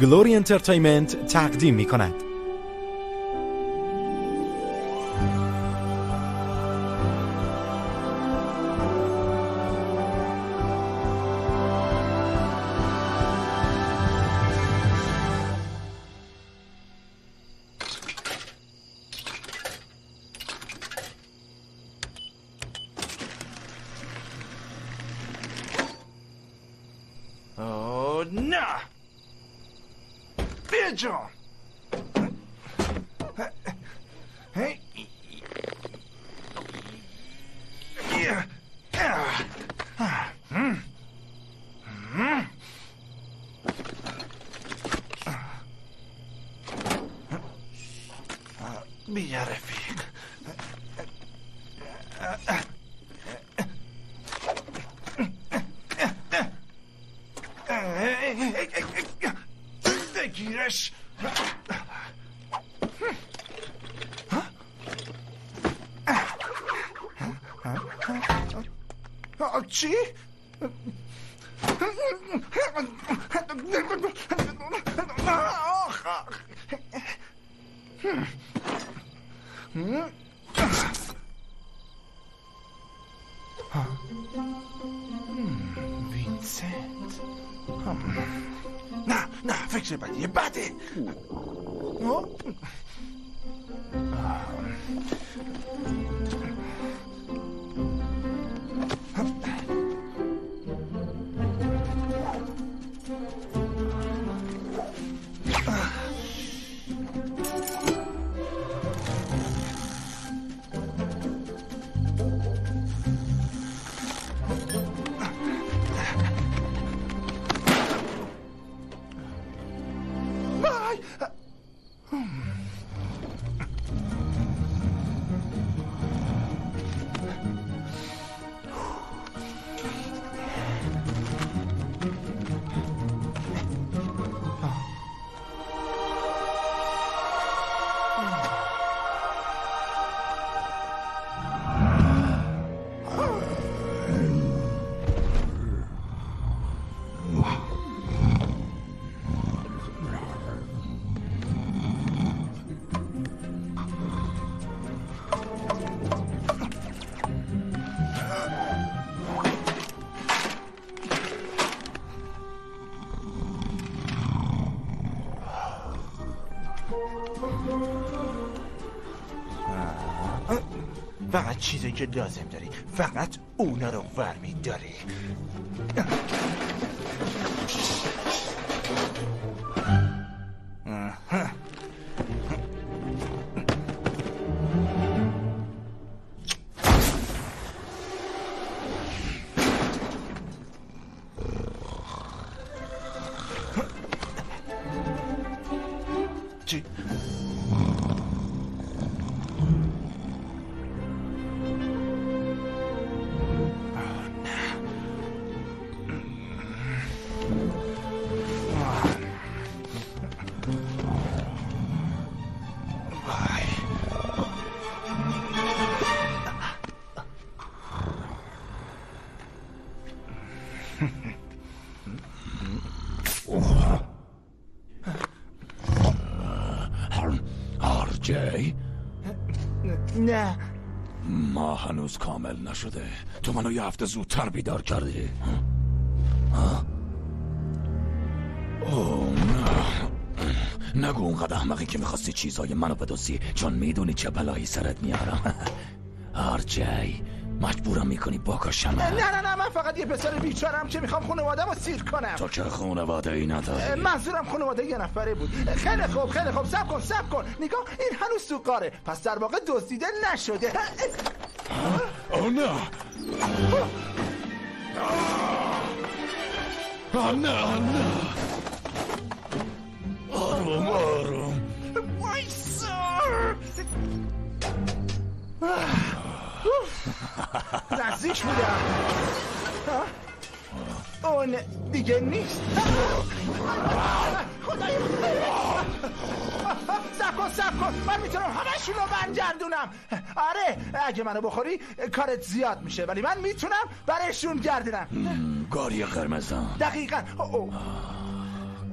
گلوری انترتیمنت تقدیم می کند چیزی که لازم داری. فقط اونا رو داری هنوز کامل نشده. تو منو یه هفته زودتر بیدار کردی. اوه نه. نگو اونقدر احمقی که می‌خواستی چیزای منو بدوسی چون می‌دونی چه بلایی سرت میارم. آرجی مجبورم می‌کنی بکشم. نه نه نه من فقط یه پسر بیچارم که می‌خوام خانواده رو سیر کنم. تو که خونواده ای نداری. منظورم خانواده یه نفره بود. خیلی خوب خیلی خوب. سب کن سب کن. نگاه این هنوز تو قاره. پس در واقع دزدیده نشده. نه آه نه نه آروم آروم وایسا نزدیک بودم. اون دیگه نیست. خدای سب کن سب کن. من می‌تونم همشون رو برگردونم. آره اگه منو بخوری کارت زیاد میشه ولی من می‌تونم برشون گردونم گاری قرمزم دقیقا. اوه.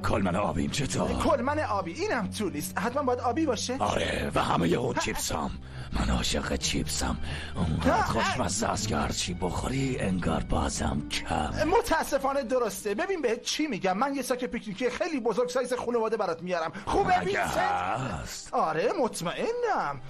کلمن آبیم چطور؟ کلمن آبی. اینم تو لیست. حتما باید آبی باشه. آره و همه یه چیپسم من عاشق چیپسم. اونقدر خوشمزه است که هرچی بخوری انگار بازم کم. متاسفانه درسته. ببین بهت چی میگم. من یه ساک پیکنیکی خیلی بزرگ سایز خانواده برات میارم. خوبه هست؟ آره مطمئنم.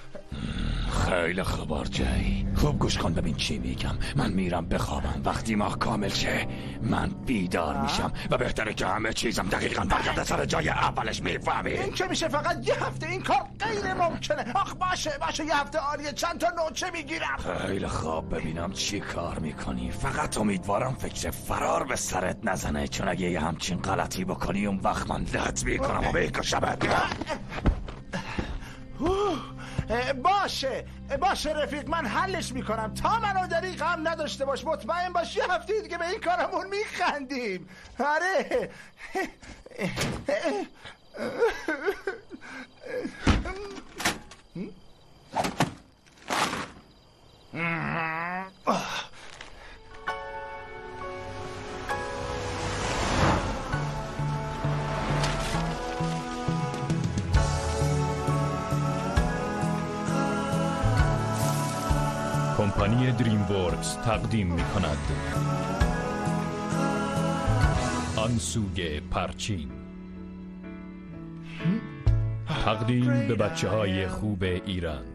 خیلی خبر جای خوب گوش کن ببین چی میگم. من میرم بخوابم. وقتی ماه کامل شه من بیدار میشم و بهتره که همه چیزم دقیقا برگرده سر جای اولش می‌فهمی. این که میشه فقط یه هفته این کار غیر ممکنه. آخ باشه باشه یه هفته عالیه چند تا نوچه می‌گیرم. خیلی خواب ببینم چی کار می‌کنی. فقط امیدوارم فکر فرار به سرت نزنه چون اگه یه همچین غلطی بکنی اون وقت من لط می‌کنم و اه، باشه باشه رفیق من حلش می‌کنم. تا منو داری غم نداشته باش مطمئن باش یه هفته دیگه به این کارمون میخندیم. آره. کمپانی دریم ورکس تقدیم می کند آنسوگ پرچین. تقدیم به بچه های خوب ایران.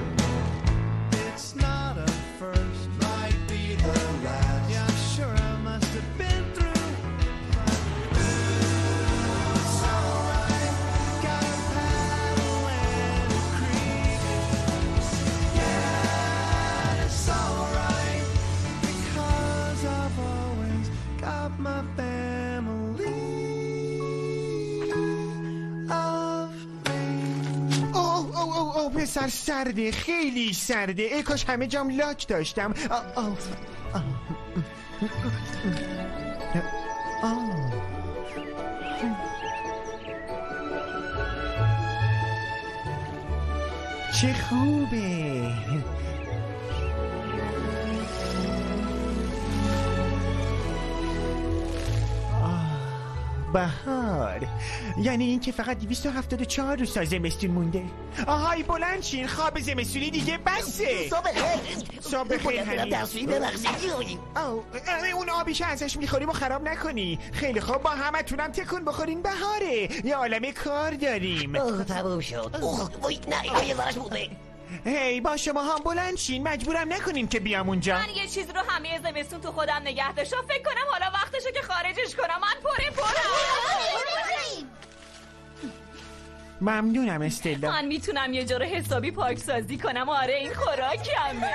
پسر سرده خیلی سرده. ای کاش همه جام لاک داشتم. چه خوبه. بهار. یعنی این که فقط 274 روز تا زمستون مونده. آهای بلند شین خواب زمستونی دیگه بسه. صبح خیر. حمید آو، اه، اون آبیش ازش می‌خوریم و خراب نکنی. خیلی خوب با همه تونم تکون بخورین بهاره. یه عالمه کار داریم. اوه تموم شد. اوه وای نه اینا یه ذرش بوده. هی با شما هم بلند شین. مجبورم نکنین که بیام اونجا. من یه چیز رو همه زمستون تو خودم نگه داشتم. فکر کنم حالا وقتشه که خارجش کنم. من پره پرم. ممنونم استلا. من می‌تونم یه جور حسابی پاکسازی کنم. آره این خوراکمه.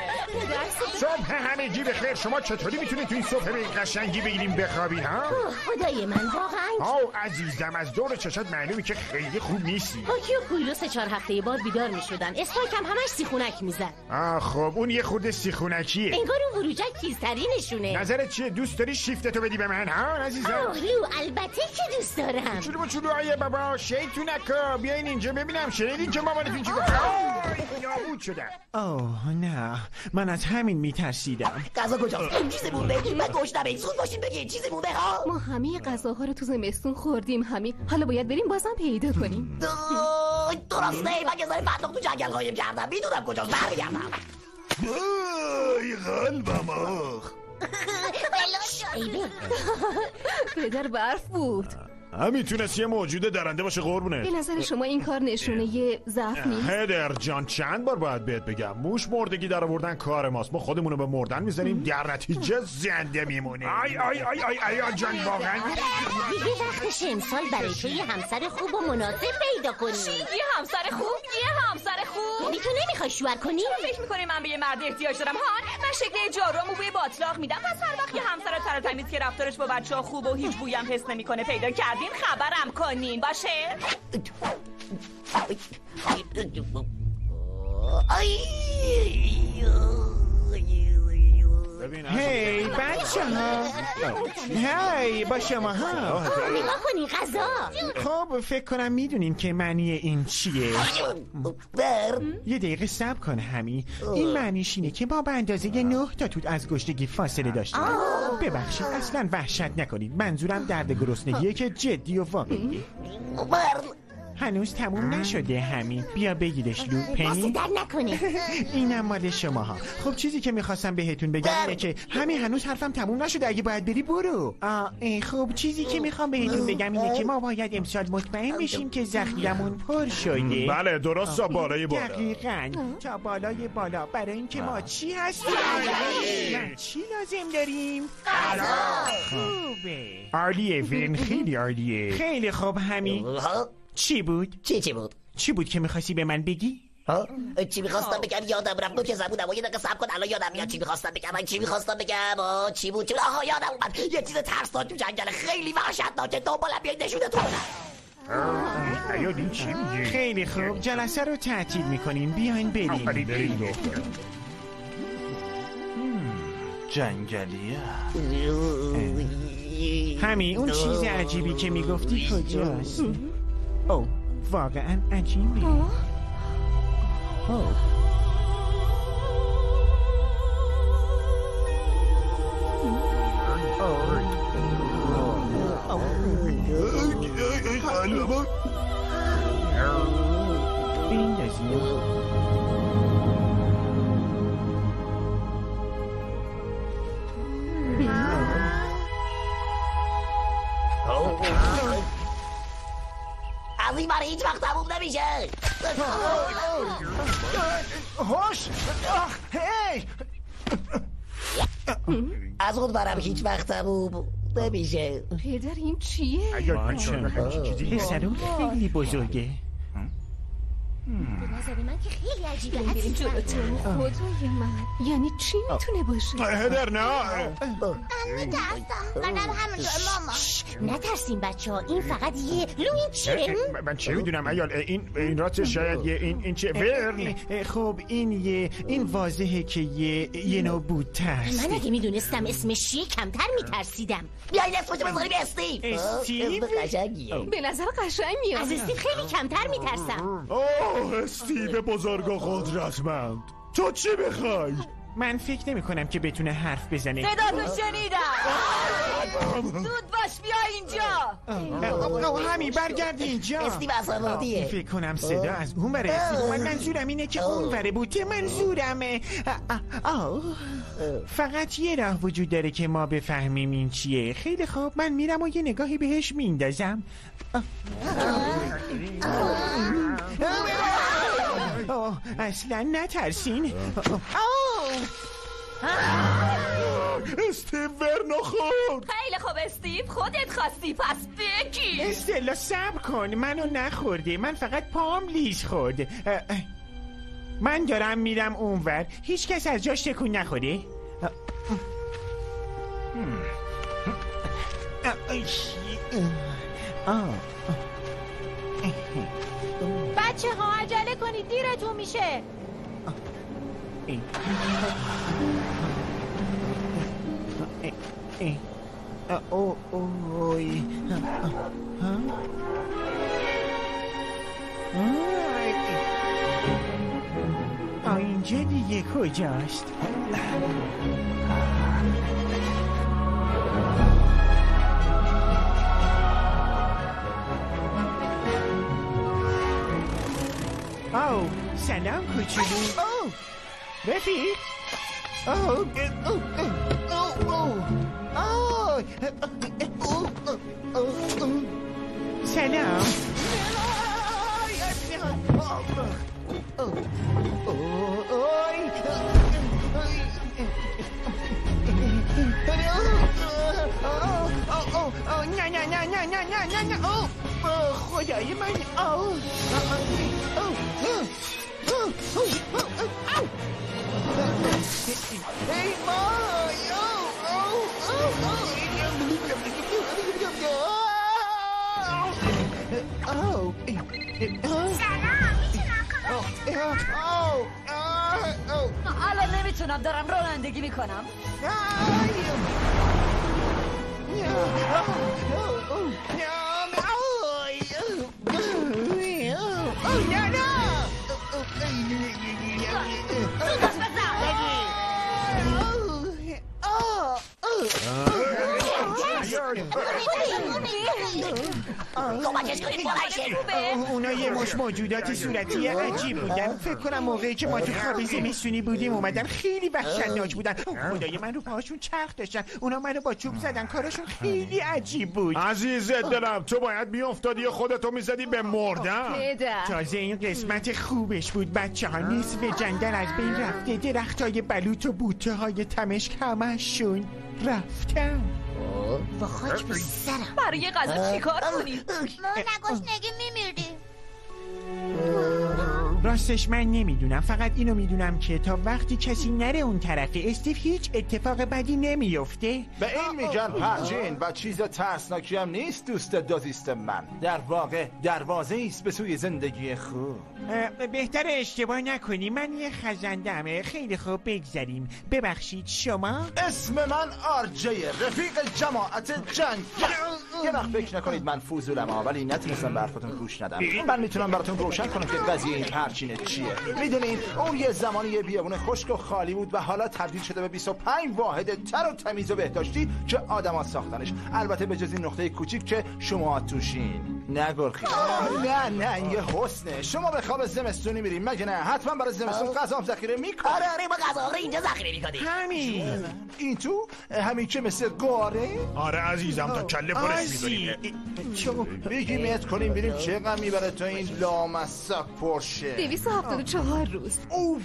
صبح همگی بخیر شما چطوری می‌تونید تو این صبح به این قشنگی بگیریم بخوابین ها؟ خدای من واقعا. آو عزیزم از دور چشات معلومی که خیلی خوب نیستی. پاکی و کویلو سه چهار هفته بعد بیدار می شدن اسپاک هم همش سیخونک می‌زد. آه خب اون یه خورده سیخونکیه. انگار اون وروجک تیزترینشونه. نظرت چیه؟ دوست داری شیفتتو بدی به من ها عزیزم؟ آه لو البته که دوست دارم. چلو با چلو آیه بابا شیطونکا بیاین اینجا ببینم شنیدین که مامانتون چی گفت آی، نابود شدم. اوه نه. من از همین میترسیدم. غذا کجاست چیزی مونده من گشنمه زود باشین بگین چیزی مونده ها ما همه غذاها رو تو زمستون خوردیم همین حالا باید بریم بازم پیدا کنیم. آه، درسته. من یه ذره فندق تو جنگل قایم کردم. می‌دونم کجاست. برمیگردم. ای قلبم آخ. ایوه پدر برف بود. می‌تونست یه موجود درنده باشه قربان به نظر شما این کار نشونه یه ضعف نیست؟ هدر جان چند بار باید بهت بگم؟ موش مردگی در آوردن کار ماست. ما خودمونو به مردن می‌زنیم در نتیجه زنده میمونیم. آی آی آی آی آی جان واقعا. دیگه وقتش امسال برای تو یه همسر خوب و مناسب پیدا کنی یه همسر خوب؟ یه همسر خوب؟ یعنی تو نمی‌خوای شوهر کنی؟ چرا فکر می‌کنی من به یه مرد احتیاج دارم؟ هان من شکل جارو بوی باتلاق میدم. پس هر وقت یه و تمیز که رفتارش با بچه ها خوب و هیچ بویم حس نمی‌کنه. پیدا کردین خبرم کنین. باشه؟ هی بچه ها هی با شما ها نگاه کنی غذا خب فکر کنم می‌دونین که معنی این چیه یه دقیقه صبر کن همی این معنیش اینه که ما به اندازه نه تا توت از گشتگی فاصله داشتیم ببخشید اصلا وحشت نکنید منظورم درد گرسنگیه که جدی و واقعیه هنوز تموم نشده همین بیا بگیرش لو دست پنی؟ در نکنه. اینم مال شماها. خب چیزی که می‌خواستم بهتون بگم اینه که همین هنوز حرفم تموم نشده. اگه باید بری برو. خب چیزی که می‌خوام بهتون بگم اینه که ما باید امسال مطمئن بشیم که ذخیرمون پر شده. بله درست تا بالای بالا. دقیقا. تا بالای بالا. برای اینکه ما چی هستیم؟ چی لازم داریم؟ خوبه. عالیه وین. خیلی عالیه خیلی خوب همین چی بود؟ چی چی بود؟ چی بود که می‌خواستی به من بگی؟ ها؟ چی می‌خواستم بگم؟ یادم رفت که زبونم یه دقیقه صبر کن. الان یادم میاد چی می‌خواستم بگم. من چی می‌خواستم بگم؟ آه، چی بود؟ چی بود؟ آها یادم اومد. یه چیز ترسناک تو جنگل. خیلی وحشتناکه دنبالم بیاید بدم چی میگه خیلی خوب. جلسه رو تعطیل می‌کنیم. بیاین بریم. جنگلیه. همین اون چیز عجیبی که می‌گفتی کجاست؟ او واقعا عجیبه او بندازیم از این برای هیچ وقت تموم نمیشه. هوش! هی! از اون برم هیچ وقت تموم نمیشه. پدر این چیه؟ پسرون خیلی بزرگه. به نظر من که خیلی عجیبه بریم عزیزم. جلوتر. خدای من. یعنی چی می‌تونه باشه؟ هدر نه. منم همونطور ماما. نترسین بچه ها این فقط یه لو این چیه من- من چه می‌دونم ایال؟ این این راست شاید یه این این چه ورن. خب این یه این واضحه که یه یه نوع بود ترس من اگه می‌دونستم اسمش چیه کمتر میترسیدم. بیاین اسمشو بذاریم استیو استیو؟ اسم قشنگیه. به نظر قشنگ میاد از استیو خیلی کمتر میترسم. اوه استیو بزرگ و قدرتمند تو چی می‌خوای؟ من فکر نمی کنم که بتونه حرف بزنه. صدا تو شنیدم. زود باش بیا اینجا. همین برگرد اینجا. استیو عصبانیه فکر کنم صدا از اون وره استیو. من منظورم اینه که اون وره بوده منظورمه. آه، آه، آه. فقط یه راه وجود داره که ما بفهمیم این چیه. خیلی خوب من میرم و یه نگاهی بهش میندازم. اصلا نترسین. آه. استیو ورنو خورد. خیلی خوب استیو خودت خواستی پس بگی استلا صبر کن منو نخورده من فقط پام لیز اه، اه. من دارم میرم اونور هیچ کس از جاش تکون نخوره. آه. بچه ها عجله کنید دیرتون میشه او اوی اه، آ اینجا دیگه کجاست او سلام کوچولو او رفیق او سلام Oh! ale نمیتونم دارم رانندگی میکنم کمکش کنید. اونا یه مش موجودات صورتی عجیب بودن. فکر کنم موقعی که ما تو خواب زمستونی بودیم اومدن خیلی وحشتناک بودن. خدای من رو پاهاشون چرخ داشتن. اونا منو با چوب زدن. کارشون خیلی عجیب بود. عزیز دلم تو باید میافتادی خودتو می‌زدی به مردن. تازه این قسمت خوبش بود. بچه ها نصف جنگل از بین رفته. درخت های بلوط و بوته های تمشک همشون رفتن. با خاک به سرم برای غذا چیکار کنیم ما نگشنگی میمیردیم راستش من نمی‌دونم. فقط اینو می‌دونم که تا وقتی کسی نره اون طرف استیو هیچ اتفاق بدی نمیفته به این میگن پرچین و چیز ترسناکی هم نیست دوست دوزیست من. در واقع دروازه است به سوی زندگی خوب. بهتر اشتباه نکنی. من یه خزندمه خیلی خوب بگذریم. ببخشید شما؟ اسم من آرجه رفیق جماعت جنگ. یه وقت فکر نکنید من فوزولم ولی نتونستم به حرفتون گوش ندم. من می‌تونم براتون روشن کنم که قضیه این پرچینه چیه. می‌دونین اون یه زمانی یه بیابون خشک و خالی بود و حالا تبدیل شده به 25 واحد تر و تمیز و بهداشتی که آدما ساختنش. البته به جز این نقطه کوچیک که شما توشین. نگرخید نه نه یه حسنه. شما به خواب زمستونی میریم مگه نه؟ حتما برای زمستون غذام ذخیره می‌کنم آره آره ما غذا. رو اینجا ذخیره می‌کنیم همین. این تو همین که مثل گاره آره عزیزم تا کله پرش آزی می‌داریم. بگی میت کنیم بریم چه می‌بره تا این لامصب پرشه Davis'i haftalık çalar Rus. Of!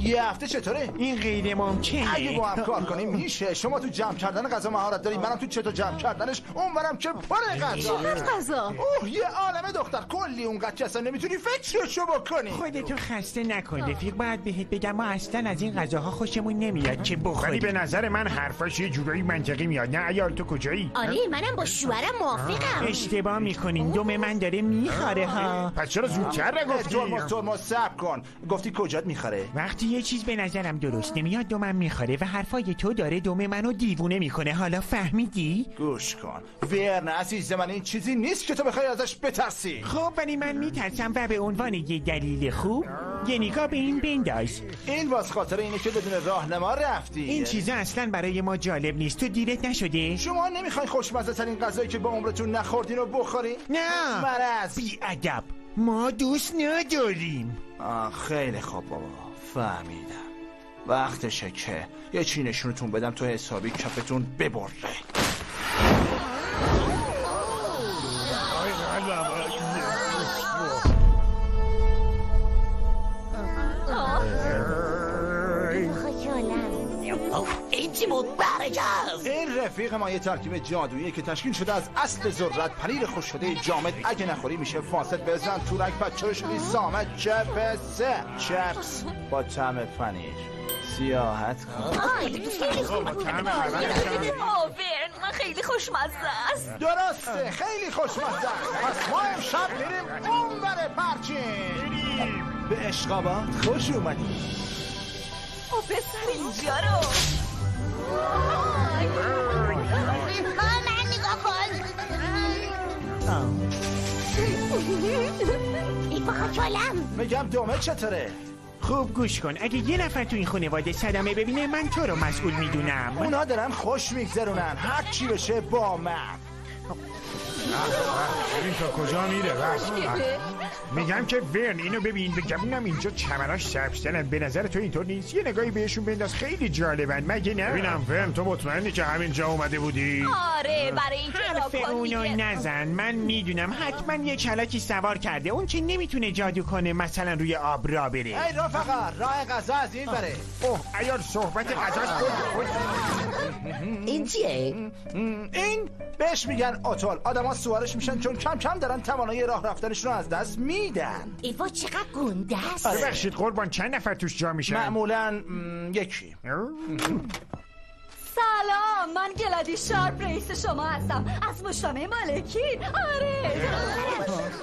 یه هفته چطوره؟ این غیر ممکنه. اگه با هم کار کنیم میشه. شما تو جمع کردن غذا مهارت داریم منم تو چطور جمع کردنش اونورم که پر غذا. چقدر غذا؟ اوه یه عالمه دختر. کلی اونقدر که اصلا نمی‌تونی فکرشو بکنی. خودتو خسته نکن رفیق باید بهت بگم ما اصلا از این غذاها خوشمون نمیاد که ولی بخوری به نظر من حرفاش یه جورایی منطقی میاد. نه ایال تو کجایی؟ آره منم با شوهرم موافقم. اشتباه می‌کنین دم من داره می‌خوره ها. پس چرا زودتر نگفتی؟ ترمز ترمز سب کن. گفتی می‌خوره. وقتی یه چیز به نظرم درست نمیاد دمم می‌خوره و حرفای تو داره دم منو دیوونه می‌کنه. حالا فهمیدی؟ گوش کن. ورن عزیز من این چیزی نیست که تو بخوای ازش بترسی. خب ولی من میترسم و به عنوان یه دلیل خوب یه نگاه به این بنداز. این واس خاطر اینه که بدون راهنما رفتی. این چیزا اصلا برای ما جالب نیست. تو دیرت نشده؟ شما نمی‌خواین خوشمزه ترین غذایی که با عمرتون نخوردین رو بخورین؟ نه. مرز بی ادب ما دوست نداریم. آه خیلی خوب بابا. فهمیدم. وقتشه که یه چی نشونتون بدم تو حسابی کفتون ببره. بود برجاز این رفیق ما یه ترکیب جادویی که تشکیل شده از اصل ذرت پنیر خوش شده جامد. اگه نخوری میشه فاسد بزن تورک بچه شدی سامت چپسه چپس با طعم پنیر. سیاحت کن. من خیلی خوشمزه است. درسته خیلی خوشمزه پس ما امشب میریم اون بره پرچین به اشقابات خوش اومدی. او پسر اینجا رو. من نگاه کن میگم دومه چطوره؟ خوب گوش کن. اگه یه نفر تو این خانواده صدمه ببینه من تو رو مسئول می‌دونم. اونا دارن خوش میگذرونن. هر چی بشه با من. ببین تا کجا میره بس. میگم که ورن اینو ببین به گمونم اینجا چمناش سبزترن به نظر تو اینطور نیست. یه نگاهی بهشون بنداز خیلی جالبن. مگه نه؟ ببینم ورن تو مطمئنی که همینجا اومده بودی؟ آره برای اینکه حرف اونو. نزن. من می‌دونم. حتما یه کلاکی سوار کرده. اون که نمی‌تونه جادو کنه مثلا روی آب را بره. ای رفقا راه غذا از این بره. اوه ایار صحبت غذاش این چیه؟ این؟ بهش میگن اتول. آدما سوارش میشن چون کم کم دارن توانایی راه رفتنشون رو از دست میدن. ایوا چقدر گنده است؟ ببخشید قربان چند نفر توش جا میشن؟ معمولا م، یکی. سلام من گلادی شارپ رئیس شما هستم. از مجتمع مالکی. آره.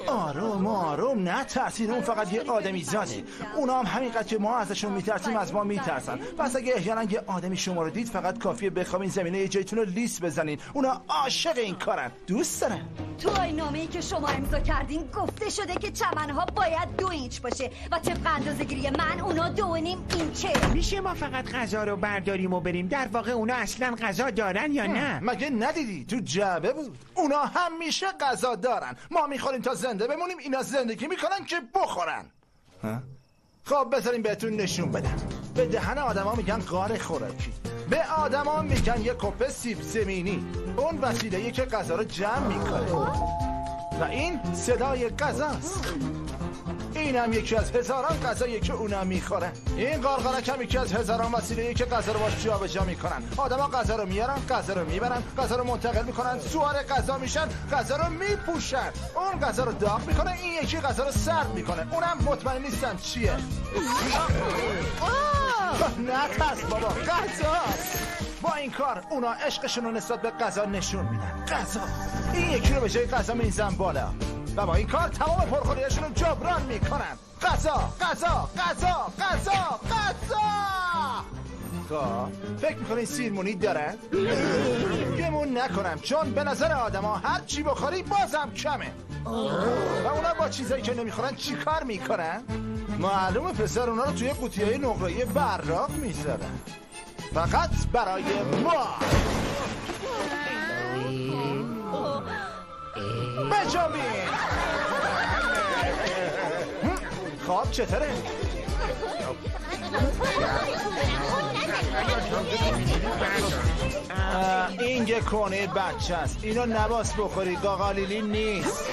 آروم آروم نترسین اون فقط یه آدمی زاده. اونا هم همینقدر که ما ازشون میترسیم از ما میترسن. پس اگه احیانا یه آدمی شما رو دید فقط کافیه بخوابین زمین و یه جاییتون رو لیس بزنین. اونا عاشق این کارن. دوست دارن. تو آینامه ای که شما امضا کردین گفته شده که چمنها باید دو اینچ باشه و طبق اندازه گیری من اونا دو و نیم اینچه. میشه ما فقط غذا رو برداریم و بریم؟ در واقع اونا اصلا غذا دارن یا نه. مگه ندیدی؟ تو جعبه بود. اونا همیشه غذا دارن. ما می‌خوریم تا زنده بمونیم اینا زندگی می‌کنن که بخورن. خب بذاریم بهتون نشون بدم. به دهن آدما میگن قار خوراکی. به آدما میگن یه کپه سیب زمینی. اون وسیله که غذا رو جمع می‌کنه. و این صدای غذاست. این هم یکی از هزاران غذایی که اونا می‌خورن. این قارقارک هم یکی از هزاران وسیله که غذا رو باش جابجا می‌کنن. آدما غذا رو میارن غذا رو می‌برن غذا رو منتقل می‌کنن سوار غذا میشن غذا رو میپوشن. اون غذا رو داغ می‌کنه این یکی غذا رو سرد می‌کنه. اونم مطمئن نیستم چیه. نه ترس بابا غذا. با این کار اونا عشقشون رو نسبت به غذا نشون میدن. غذا. این یکی رو به جای غذا میزن بالا. و با این کار تمام پرخوریشون رو جبران می‌کنن. غذا غذا غذا غذا غذا خب فکر می‌کنین سیرمونی دارن؟ گمون نکنم چون به نظر آدما هر چی بخوری بازم کمه. و اونا با چیزایی که نمی‌خورن چی کار می‌کنن؟ معلومه پسر اونا رو توی قوطی های نقره‌ای براق می‌ذارن. فقط برای ما. بجامین. خب چطوره؟ این یه کنه بچه است. اینو نباس بخوری قاقالیلی نیست.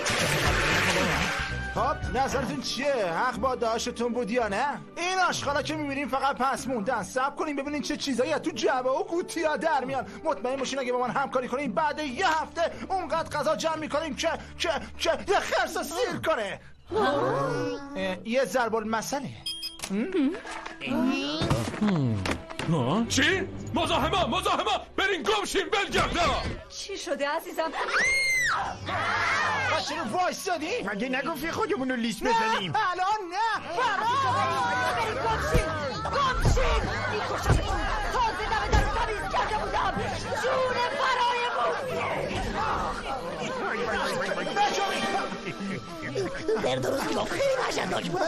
خب نظرتون چیه؟ حق با داشتون بود یا نه؟ این آشغالا که می‌بینیم فقط پس موندن. سب کنیم ببینین چه چیزایی تو جعبه و قوطی ها در میان. مطمئن باشین اگه با من همکاری کنیم بعد یه هفته اونقدر غذا جمع می‌کنیم که که که یه خرس رو سیر کنه. یه ضرب المثله. چی؟ مزاحمه مزاحمه برین گمشین بلگرده! چی شده عزیزم؟ چرا وایستادی؟ مگه نگفتی خودمون رو لیست نه بزنیم؟ الان نه. برید گمشین گمشین میکشمتون. تازه دم در تمیز کرده بودم. جون در درست گفت خیلی وحشتناک بود.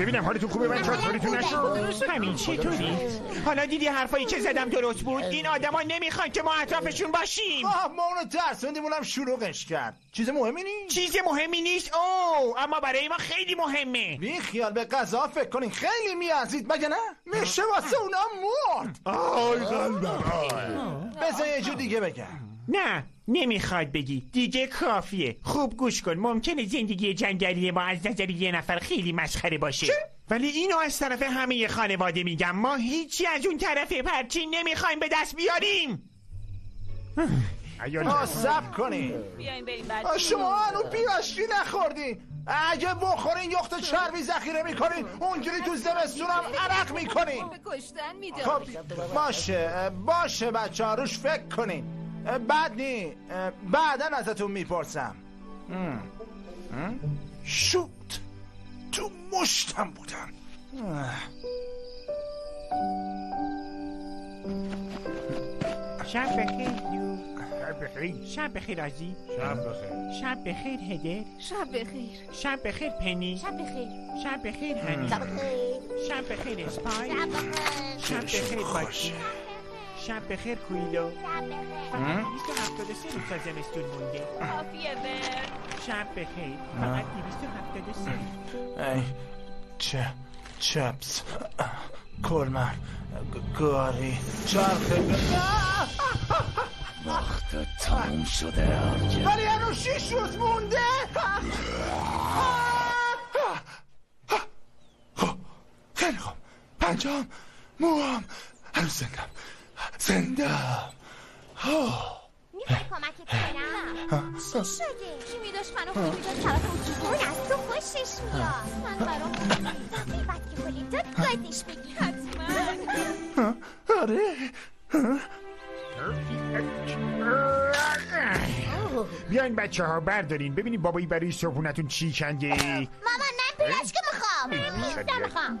ببینم حالتون خوبه من چطوریتون نشد؟ همین چطوری حالا دیدی حرفایی که زدم درست بود؟ این آدما نمی‌خوان که ما اطرافشون باشیم. آه ما اونو ترسوندیم اونم شلوغش کرد. چیز مهمی نیست؟ چیز مهمی نیست؟ او اما برای ما خیلی مهمه. بی خیال به غذا فکر کنین. خیلی میازید مگه نه؟ میشه واسه اونا مرد. آی قلبم. بذار یه جو دیگه بگم. نه نمی‌خواد بگی. دیگه کافیه. خوب گوش کن. ممکنه زندگی جنگلی ما از نظر یه نفر خیلی مسخره باشه. ولی اینو از طرف همه خانواده میگم. ما هیچی از اون طرف پرچین نمی‌خوایم به دست بیاریم. آه سب کنین. شما هنو پیاشکی نخوردین اگه بخورین یخت چربی ذخیره می‌کنین اونجوری تو زمستونم عرق می‌کنین. به کشتن می‌داد. خب باشه باشه بچه ها روش فکر کنین. بعد نی بعدا ازتون می‌پرسم؟ شوت تو مشتم بودن. شب بخیر شب بخیر. شب بخیر آزی شب بخیر. شب بخیر هدر. شب بخیر. شب بخیر پنی. شب بخیر. شب بخیر هنی. شب بخیر. شب بخیر اسپای. شب بخیر. شب بخیر شب بخیر کویلو شب بخیر. فقط 273 روز تا زمستون مونده. کافیه ور شب بخیر. فقط 273 ای چه چپس. کلمن گاری. چرخه وقت تموم شده ولی هنوز شیش روز مونده. خیلی خوب. پنجام موام. هنوز زندم. زنده. می‌خوای کمکت کنم؟ چی شده کی میداشت منو خیلی می‌داد طرف اون از تو خوشش میاد؟ من برام بعد که کلی داد بدش بگی حتما. آره. بیاین بچه ها بردارین. ببینید بابایی برای صبحونتون چی کنده مامان من پیرشکو می‌خوام.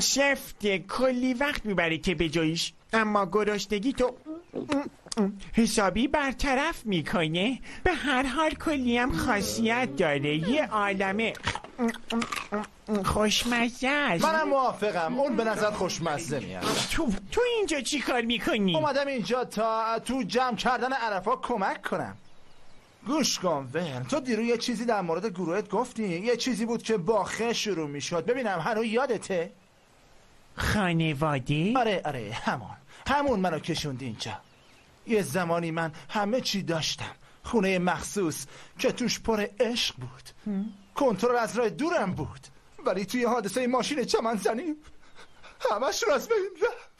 سفت کلی وقت می‌بره که به جایش اما گرشتگی تو حسابی برطرف می‌کنه. به هر حال کلی هم خاصیت داره. یه عالمه خوشمزه است. منم موافقم. اون به نظر خوشمزه میاد. تو, تو اینجا چی کار می‌کنی؟ اومدم اینجا تا تو جمع کردن عرفا کمک کنم. گوش کن ورن. تو دیرو یه چیزی در مورد گروهت گفتی؟ یه چیزی بود که با خ شروع می‌شد. ببینم هنو یادته؟ خانواده؟ آره آره همون. همون منو کشوندی اینجا. یه زمانی من همه چی داشتم. خونه مخصوص که توش پر عشق بود. کنترل از راه دورم بود. ولی توی حادثه ماشین چمن زنیم همش رو از بین رفت.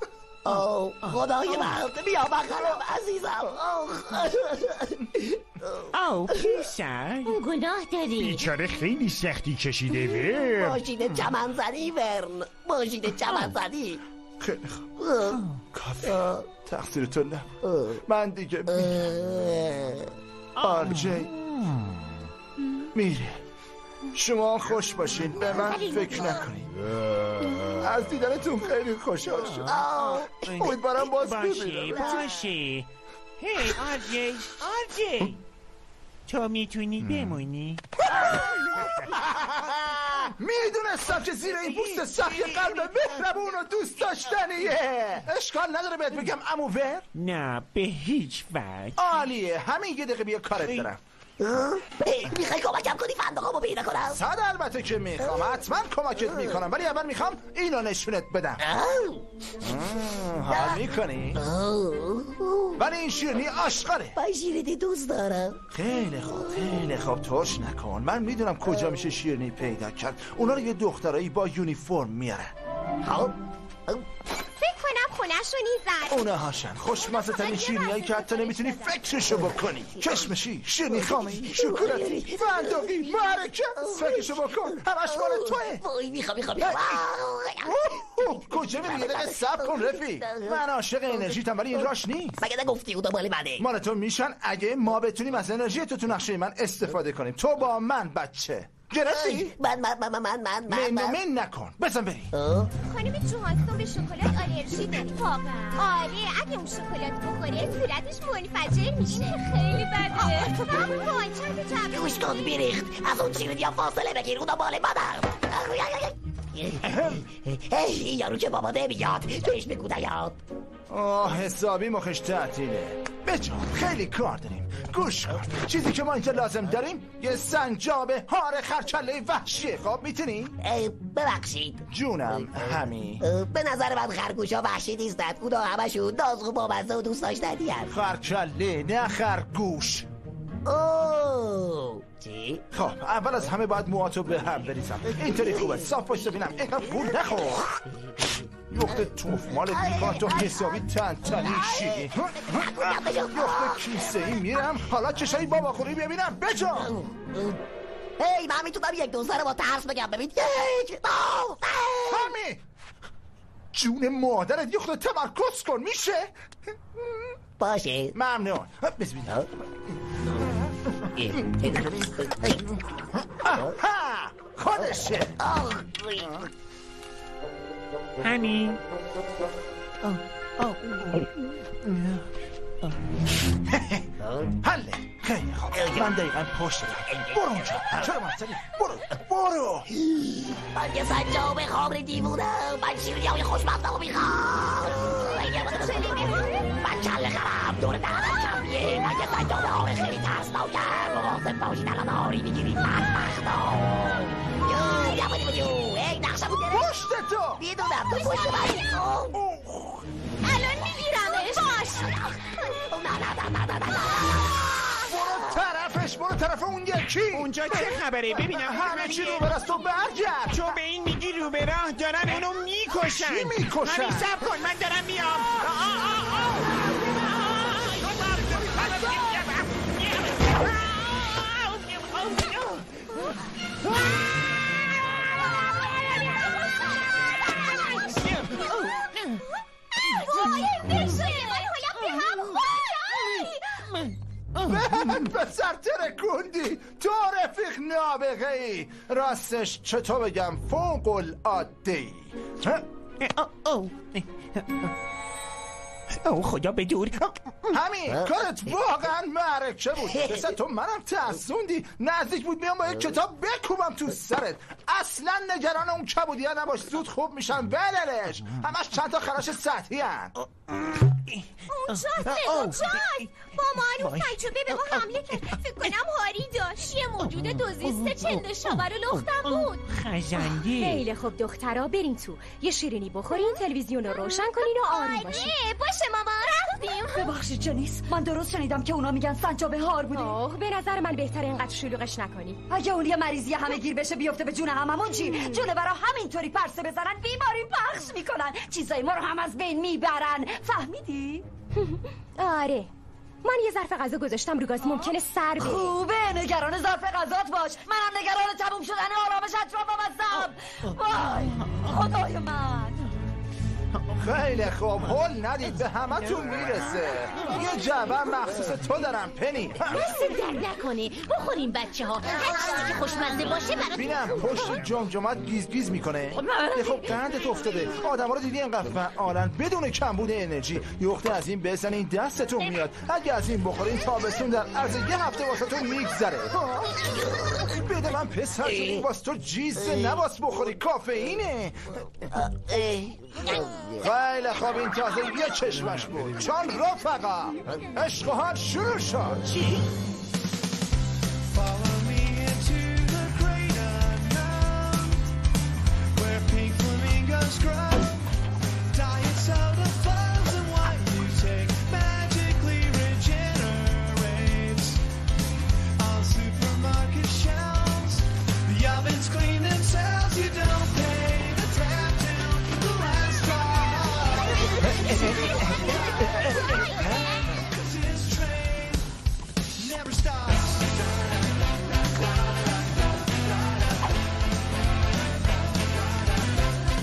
اوه خدای من بیا بغلم عزیزم او پسر گناه داری بیچاره خیلی سختی کشیده ور ماشین چمن زنی ورن ماشین چمن زنی خیلی خوب کافی تقصیر تو نبود من دیگه میرم آرجی میره. شما خوش باشین. به من فکر نکنین. از دیدنتون خیلی خوشحال شد امیدوارم باز ببینم. باشه. هی آرجی آرجی. تو می‌تونی بمونی؟ می‌دونستم که زیر این پوست سخت قلب مهربون و دوست داشتنیه. اشکال نداره بهت بگم امو ور؟ نه به هیچ وجه. عالیه. همین یه دقیقه بیا کارت دارم می‌خوای کمکم کنی؟ فندقامو پیدا کنم صد البته که می‌خوام. حتما کمکت می‌کنم ولی اول می‌خوام اینو نشونت بدم. حال می‌کنی؟ ولی این شیرنی آشقاره من شیرینی دوست دارم. خیلی خوب خیلی خوب. ترش نکن. من می‌دونم کجا میشه شیرنی پیدا کرد. اونا رو یه دخترایی با یونیفرم میارن. خب؟ فکر کنم خونش رو نیزن اونا هاشن خوشمزه ترین شیرنی هایی که حتی نمی‌تونی فکرشو بکنی. کشمشی شیرنی خامه شکلاتی فندقی مرکه فکرشو بکن. همش مال توه. وای می‌خوام می‌خوام. کجا میری یه دقیقه سب کن رفیق. من عاشق انرژیتم ولی این راش نیست. مگه نگفتی اونا مال منه؟ مال تو میشن. اگه ما بتونیم از انرژی تو تو نقشه من استفاده کنیم. تو با من بچه. گرفتی؟ من من من من من من من من من نکن بزن بریم خانم جوهانسون به شکلات آلرژی داری واقعا آره اگه اون شکلات بخوره صورتش منفجر میشه خیلی بده وای چند جمعه گوش کن بیریخت از اون ها فاصله بگیر اونا مال منم هی این یارو که بابا نمیاد بهش بگو نیاد آه حسابی مخش تعطیله بجا خیلی کار داریم گوش کن. چیزی که ما اینجا لازم داریم یه سنجاب هار خرچله وحشیه خب می‌تونی؟ ببخشید. جونم همی به نظر من خرگوش ها وحشی نیستند اونا همشون ناز و بامزه و دوست داشتنی هست خرچله نه خرگوش. اوه چی؟ خب اول از همه باید موهاتو به هم بریزم. اینطوری خوبه. صاف باش ببینم اینقدر پول نخور. یخت توف مال دیوان تو حسابی تن تنیشی یخت کیسه ای میرم. حالا چشایی بابا خوری ببینم. بجا! هی من می‌تونم یک دو سر با ترس بگم. ببین یک دو همی جون مادرت یخت تمرکز کن. میشه؟ باشه. ممنون. Aha! Holy shit! Oh, Honey. Oh, oh. حله. خیلی خوب. من دقیقا پشت برو اونجا. چرا معطلی برو. برو. من یه سنجاب خامر دیوونم من شیرینی های خوشمندم می‌خوام. من کل خرم. دور دهنم کمیه من یه سنجاب خامر خیلی ترسناکم. مواظب باشید الان آری می‌گیرید بدبختام یو یا بودی بودیو ای بود پشت تو. می‌دونم. تو پشت من. الان میگیرمش برو طرفش برو طرف اون یکی اونجا چه خبره ببینم همه چی رو برست تو برگرد تو به این میگی رو به راه دارن اونو می‌کشن چی می‌کشن؟ همین سب کن من دارم میام آه، آه، آه. من پسر ترکوندی تو رفیق نابغه ای. راستش چطور بگم فوق العاده او او خدا به دور همین کارت واقعا معرکه بود. پسر تو منم ترسوندی. نزدیک بود میام با یک کتاب بکوبم تو سرت. اصلا نگران اون کبودی ها نباش. زود خوب میشن. بللش همش چند تا خراش سطحی هن. اونجاست لگو جای با وای. تجربه به ما حمله کرد فکر کنم هاری داشت. یه موجود دوزیسته چند شاور و لختم بود خزنده خیلی خوب دخترا برین تو. یه شیرینی بخورین تلویزیون رو روشن کنین و آروم باشین. آره باشه ماما رفتیم. ببخشید جنیس. من درست شنیدم که اونا میگن سنجاب هار بوده آه به نظر من بهتر اینقدر شلوغش نکنی. اگه اون یه مریضی همه گیر بشه بیفته به جون هممون چی؟ جونه برا همینطوری پرسه بزنن بیماری پخش می‌کنن. چیزای ما رو هم از بین می‌برن. فهمیدی؟ آره. من یه ظرف غذا گذاشتم رو گاز ممکنه سر بره خوبه نگران ظرف غذات باش. منم نگران تموم شدن آرامش اطرافم هستم. وای خدای من. خیلی خوب. هل ندید به همه تون می‌رسه. یه جعبه مخصوص تو دارم پنی. دست در نکنه. بخوریم بچه ها هر چیزی که خوشمزه باشه براتون بینم پشت جمجمت گیز گیز می‌کنه. یه خب قندت افتاده. آدم رو دیدی اینقدر فعالن. بدون کمبود انرژی. یخته از این بزنین دستتون میاد. اگه از این بخورین تابستون در عرض یه هفته واسه تو میگذره. بده من پسر جون، این واس تو جیزه نواس بخوری. کافئینه. خیلی خوب این تازه یه چشمش بود. چون رفقا عشق و حال شروع شد. Follow me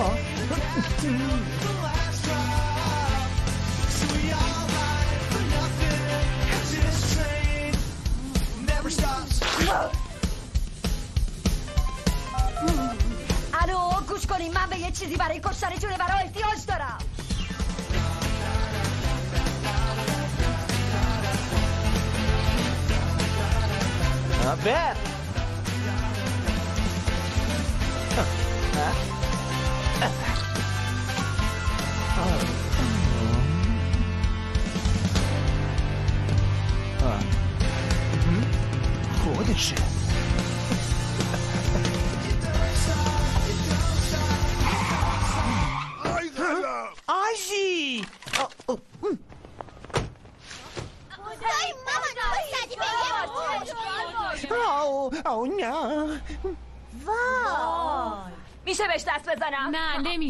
あの奥しこに豆 geçti zibara i korsari sulle parole ti ostora Vabbè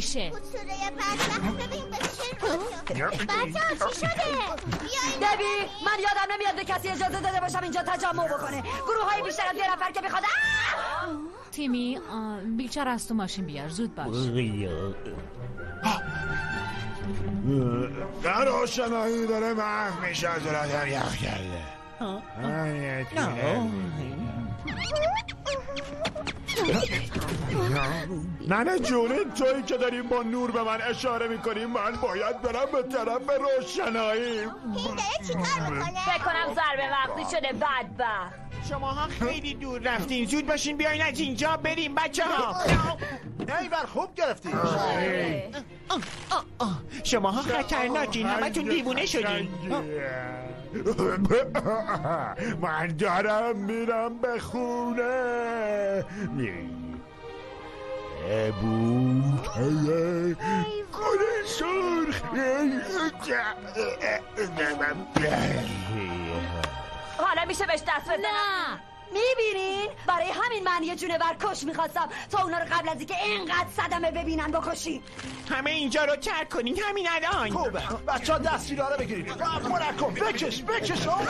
چه روزه بچه چی شده؟ دبی من یادم نمیاد به کسی اجازه داده باشم اینجا تجمع بکنه. گروه های بیشتر از یه نفر که می‌خواد آه! تیمی بیچاره از تو ماشین بیار. زود باش. در آشنایی داره محو میشه از رادر یخ کرده. ننه جون این تویی که داریم با نور به من اشاره می‌کنی من باید برم به طرف روشنایی. این داره چی کار می‌کنه فکر کنم ضربه وقتی شده بدبخت. شماها خیلی دور رفتین. زود باشین بیاین از اینجا بریم بچه ها ای بر خوب گرفتی شماها خطرناکین همتون دیوونه شدین. من دارم میرم به خونه. بوته گل سرخ حالا میشه بهش دست بزنم نه. می‌بینین برای همین من یه جونور کش می‌خواستم تا اونا رو قبل از اینکه اینقدر صدمه ببینن بکشی. همه اینجا رو ترک کنین. همین الان. خوبه. بچه ها دستگیرها رو بگیرید نکن بکش بکش. آقا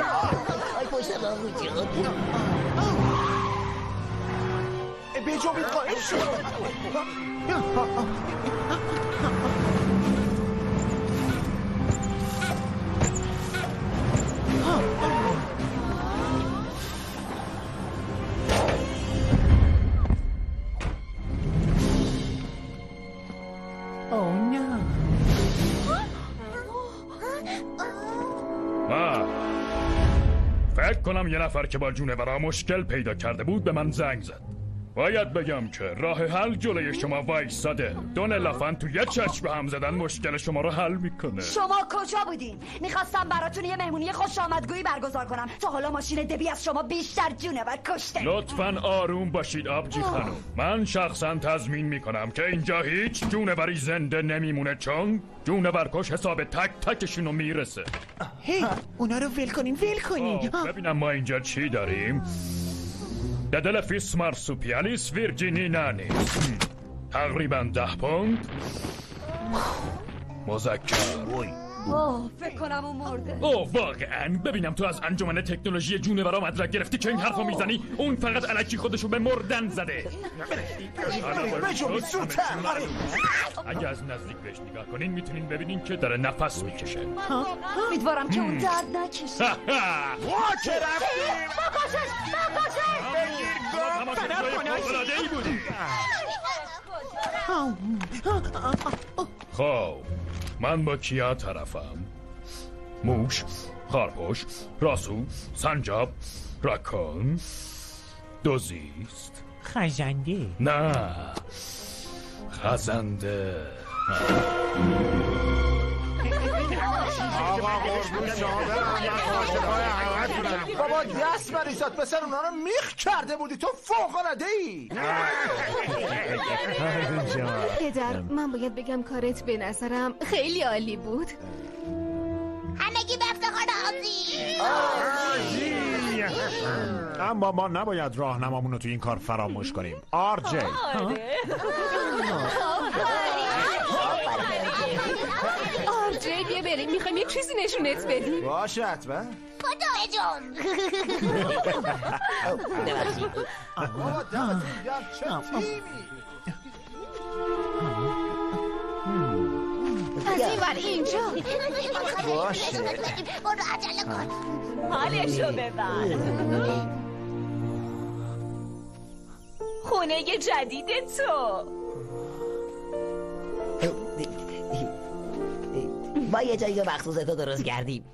جو قائل شد. او کنم یه نفر که با جونورا مشکل پیدا کرده بود به من زنگ زد. باید بگم که راه حل جلوی شما وایساده دون لفن تو یه چشم هم زدن مشکل شما رو حل می‌کنه. شما کجا بودین؟ می‌خواستم براتون یه مهمونی خوش آمدگویی برگزار کنم. تا حالا ماشین دبی از شما بیشتر جونور کشته. لطفا آروم باشید آبجی خانم. من شخصا تضمین می‌کنم که اینجا هیچ جونوری زنده نمیمونه چون جونورکش حساب تک تکشونو می‌رسه. هی اونا رو ول کنین ول کنین آه، ببینم ما اینجا چی داریم. ددلفیس مارسوپیالیس ویرجینی نانیس تقریبا ده پوند. مذکر. اوه فکر کنم اون مرده. اوه واقعا. ببینم تو از انجمن تکنولوژی جونورا مدرک گرفتی که این حرفو می‌زنی اون فقط علکی خودشو به مردن زده. بجو زودتر اگه از نزدیک بهش نگاه کنین می‌تونین ببینین که داره نفس می‌کشه. امیدوارم که اون درد نکشه. چه رفتی. بکشش خب. من با کیا طرفم؟ موش خارپوش راسو سنجاب راکون دوزیست خزنده نه خزنده. آقا قربون شما برم من عاشقای همتونم. بابا دست مریضات پسر اونا رو میخ کرده بودی تو فوق العاده ای پدر من باید بگم کارت به نظرم خیلی عالی بود. همگی به افتخار آزی اما ما نباید راهنمامون رو تو این کار فراموش کنیم. آر جی آرجی بیا بریم. می‌خوایم یه چیزی نشونت بدیم. باشه حتما خدا جون. ببخشید بابا دمتون گرم چه تیمی از این ور اینجا. باشه. برو عجله کن. حالشو ببر. خونه جدید تو. ما یه جایی مخصوص تو درست کردیم.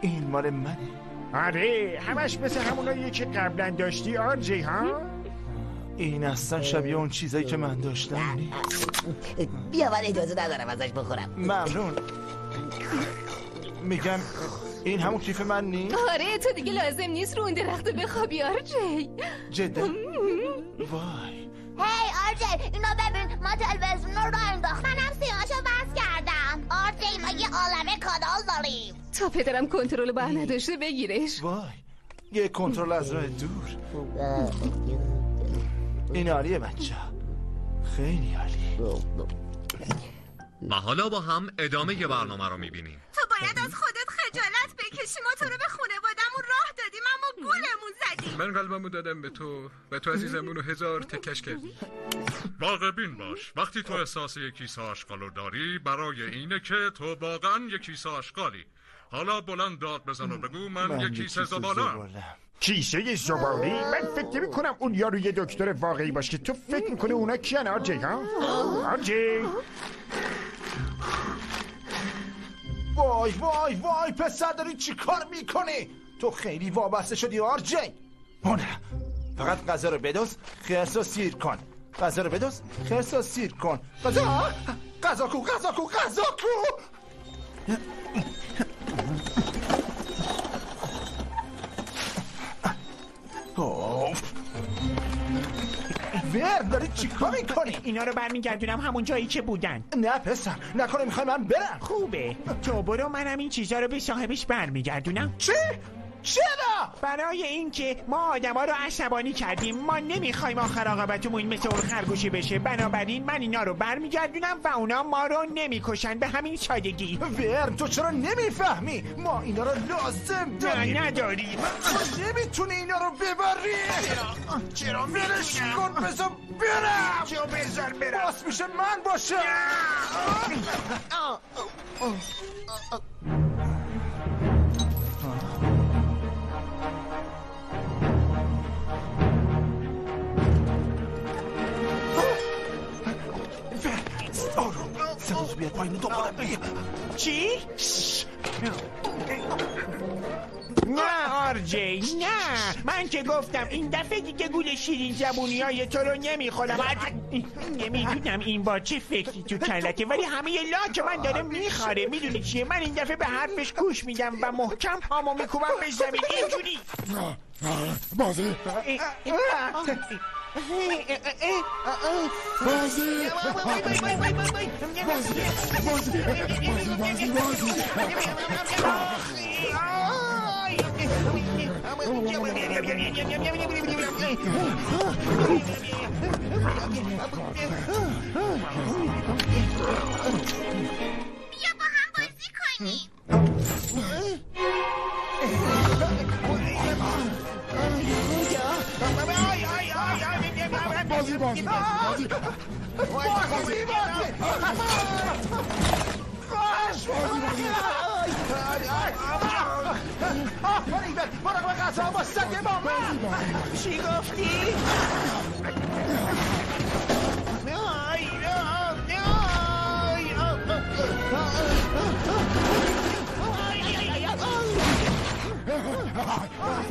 این مال منه. آره همش مثل همونایی که قبلا داشتی آر جی ها؟ این اصلا شبیه اون چیزایی که من داشتم نیست. بیا من اجازه ندارم ازش بخورم. ممنون. میگم این همون کیف من نیست؟ آره تو دیگه لازم نیست رو اون درخت بخوابی آرجی. جدا. وای. هی آرجی اینو ببین. ما تلویزیون رو راه عالمه کانال داریم. تا پدرم کنترل بر نداشته بگیرش. وای یه کنترل از راه دور. این عالیه بچه. خیلی عالی و حالا با هم ادامه برنامه رو می‌بینیم. تو باید از خودت خجالت بکشی. ما تو رو به خانوادمون راه دادیم اما گولمون زدیم. من قلبمو دادم به تو و تو عزیزمون رو هزار تکش کردی. واقع بین باش. وقتی تو احساس یک کیسه آشغال رو داری برای اینه که تو واقعا یک کیسه آشغالی حالا بلند داد بزن و بگو من, یک کیسه زبالم. کیسه زبالی من فکر نمی کنم اون یارو یه دکتر واقعی باشه. تو فکر می‌کنه اونا کیان آرجی ها؟ آرجی وای وای وای پسر داری چی کار می‌کنی؟ تو خیلی وابسته شدی آرجی اونه فقط غذا رو بدوز خرس رو سیر کن. غذا رو بدوز خرس رو سیر کن. غذا! غذا کو غذا کو غذا کو! ور داری چی کار می‌کنی؟ اینا رو برمیگردونم همون جایی که بودن. نه پسر نکنه می‌خوای من برم. خوبه. تو برو منم این چیزا رو به صاحبش برمیگردونم. چی؟ چرا؟ برای اینکه ما آدما رو عصبانی کردیم. ما نمی‌خوایم آخر عاقبتمون مثل اون خرگوشی بشه. بنابراین من اینا رو برمیگردونم و اونا ما رو نمی‌کشن. به همین سادگی. ورم تو چرا نمی‌فهمی؟ ما اینا رو لازم داریم نه نداریم تو نمی‌تونی اینا رو ببری. چرا؟ ولش کن بذار برم. چرا بذار برم؟ باس میشه من باشم. سروز بیاد پایین دوباره بگیم چی؟ نه آرجی نه من که گفتم این دفعه دیگه گول شیرین زبونی های تو رو نمی‌خورم نمی‌دونم این با چه فکری تو کلته ولی همه لاک من داره می‌خوره می‌دونی چیه من این دفعه به حرفش گوش میدم و محکم پامو میکوبم به زمین اینجوری بازی بازی بیا با هم بازی کنیم بازی بازی بازی بازی آفرین با سگ با من چی گفتی؟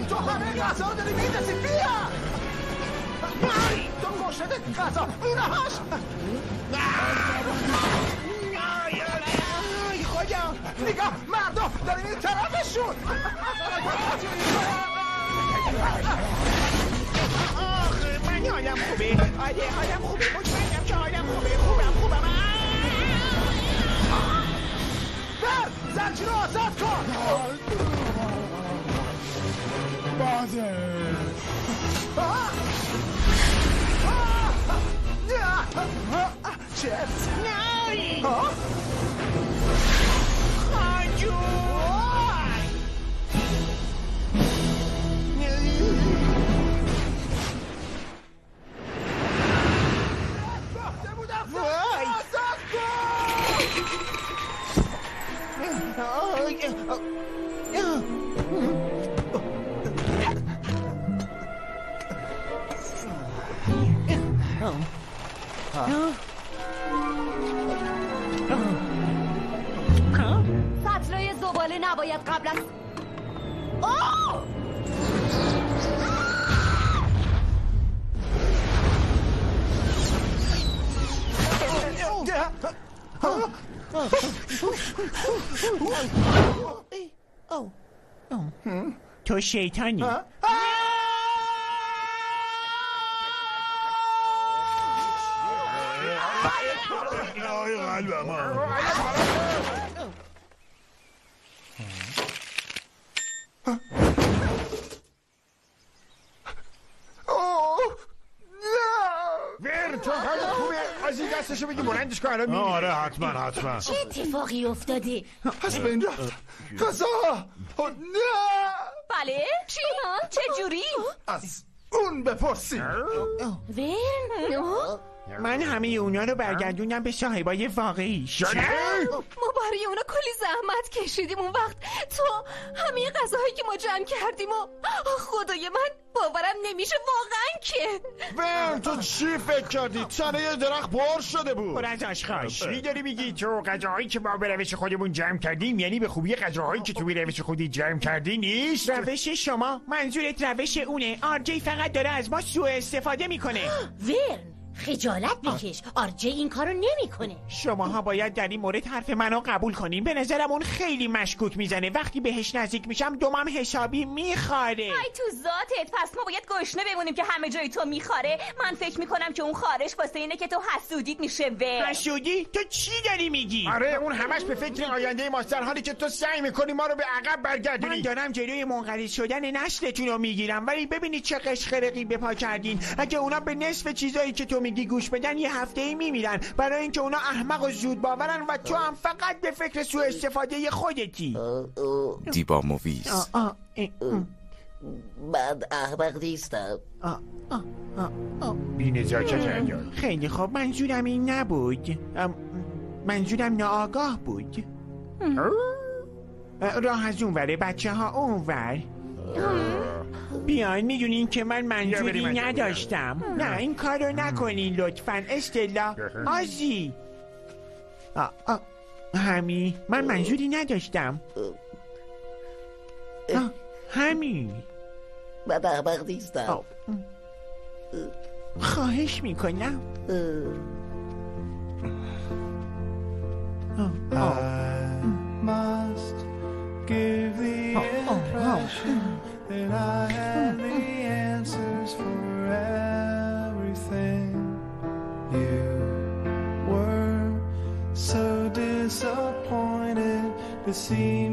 تو رو داری میدسی بیا تو غذا اینهاش آی، خدا نگاه مردم داریم این طرفشون آخه من حالم خوبه آره حالم خوبه مطمئنم که حالم خوبه خوبم خوبم بر زنجیر رو آزاد کن! آه! چرت نه آه! خانجون گفته بودم وای. سطلای زباله نباید قبل از آه! تو شیطانی. های قلبم تو خوبه. از این دستشو بگی بلندش کن الان آره حتما حتما. چه اتفاقی افتاده؟ پس به این رفت قضا نه. بله؟ چی؟ چه جوری؟ از اون بپرسی. ویرن من همه اونا رو برگردونم به صاحبای واقعیش ما برای اونا کلی زحمت کشیدیم اون وقت. تو همه غذاهایی که ما جمع کردیم و آه، خدای من باورم نمیشه واقعا که. ون تو چی فکر کردی؟ تنه یه درخت پر شده بود. پر از آشخاشی داری میگی؟ تو غذاهایی که ما به روش خودمون جمع کردیم یعنی به خوبی غذاهایی که تو به روش خودی جمع کردی نیست؟ روش شما منظورت روش اونه. آرجی فقط داره از ما سوء استفاده می‌کنه. ورن خجالت بکش. آرجی این کارو نمی‌کنه. شماها باید در این مورد حرف منو قبول کنین. به نظرم اون خیلی مشکوک می‌زنه. وقتی بهش نزدیک میشم دومم حسابی میخاره ای تو ذاتت. پس ما باید گشنه بمونیم که همه جای تو میخاره من فکر می‌کنم که اون خارش واسه اینه که تو حسودیت میشه و. حسودی؟ تو چی داری میگی؟ آره اون همش به فکر آینده ماست. در حالی که تو سعی می‌کنی ما رو به عقب برگردونی. من دارم جلوی منقرض شدن نسلتون رو می‌گیرم. ولی ببینید چه قشقرقی به پا کردین. اگه اونا به نصف چیزایی که تو میگی گوش بدن یه هفته ای میمیرن. برای اینکه اونا احمق و زود باورن و تو هم فقط به فکر سوء استفاده خودتی. دیبا موویز. من احمق نیستم. بی نزاکت خیلی خوب. منظورم این نبود. منظورم ناآگاه بود. اه، راه از اون وره. بچه ها اون ور. بیاین می‌دونین که من منظوری. نداشتم. نه این کار رو نکنین لطفا. استلا اوزی آ، آ، همی من منظوری نداشتم. من احمق نیستم. خواهش می‌کنم. I must give the impression that I have the answers for everything. You were so disappointed to see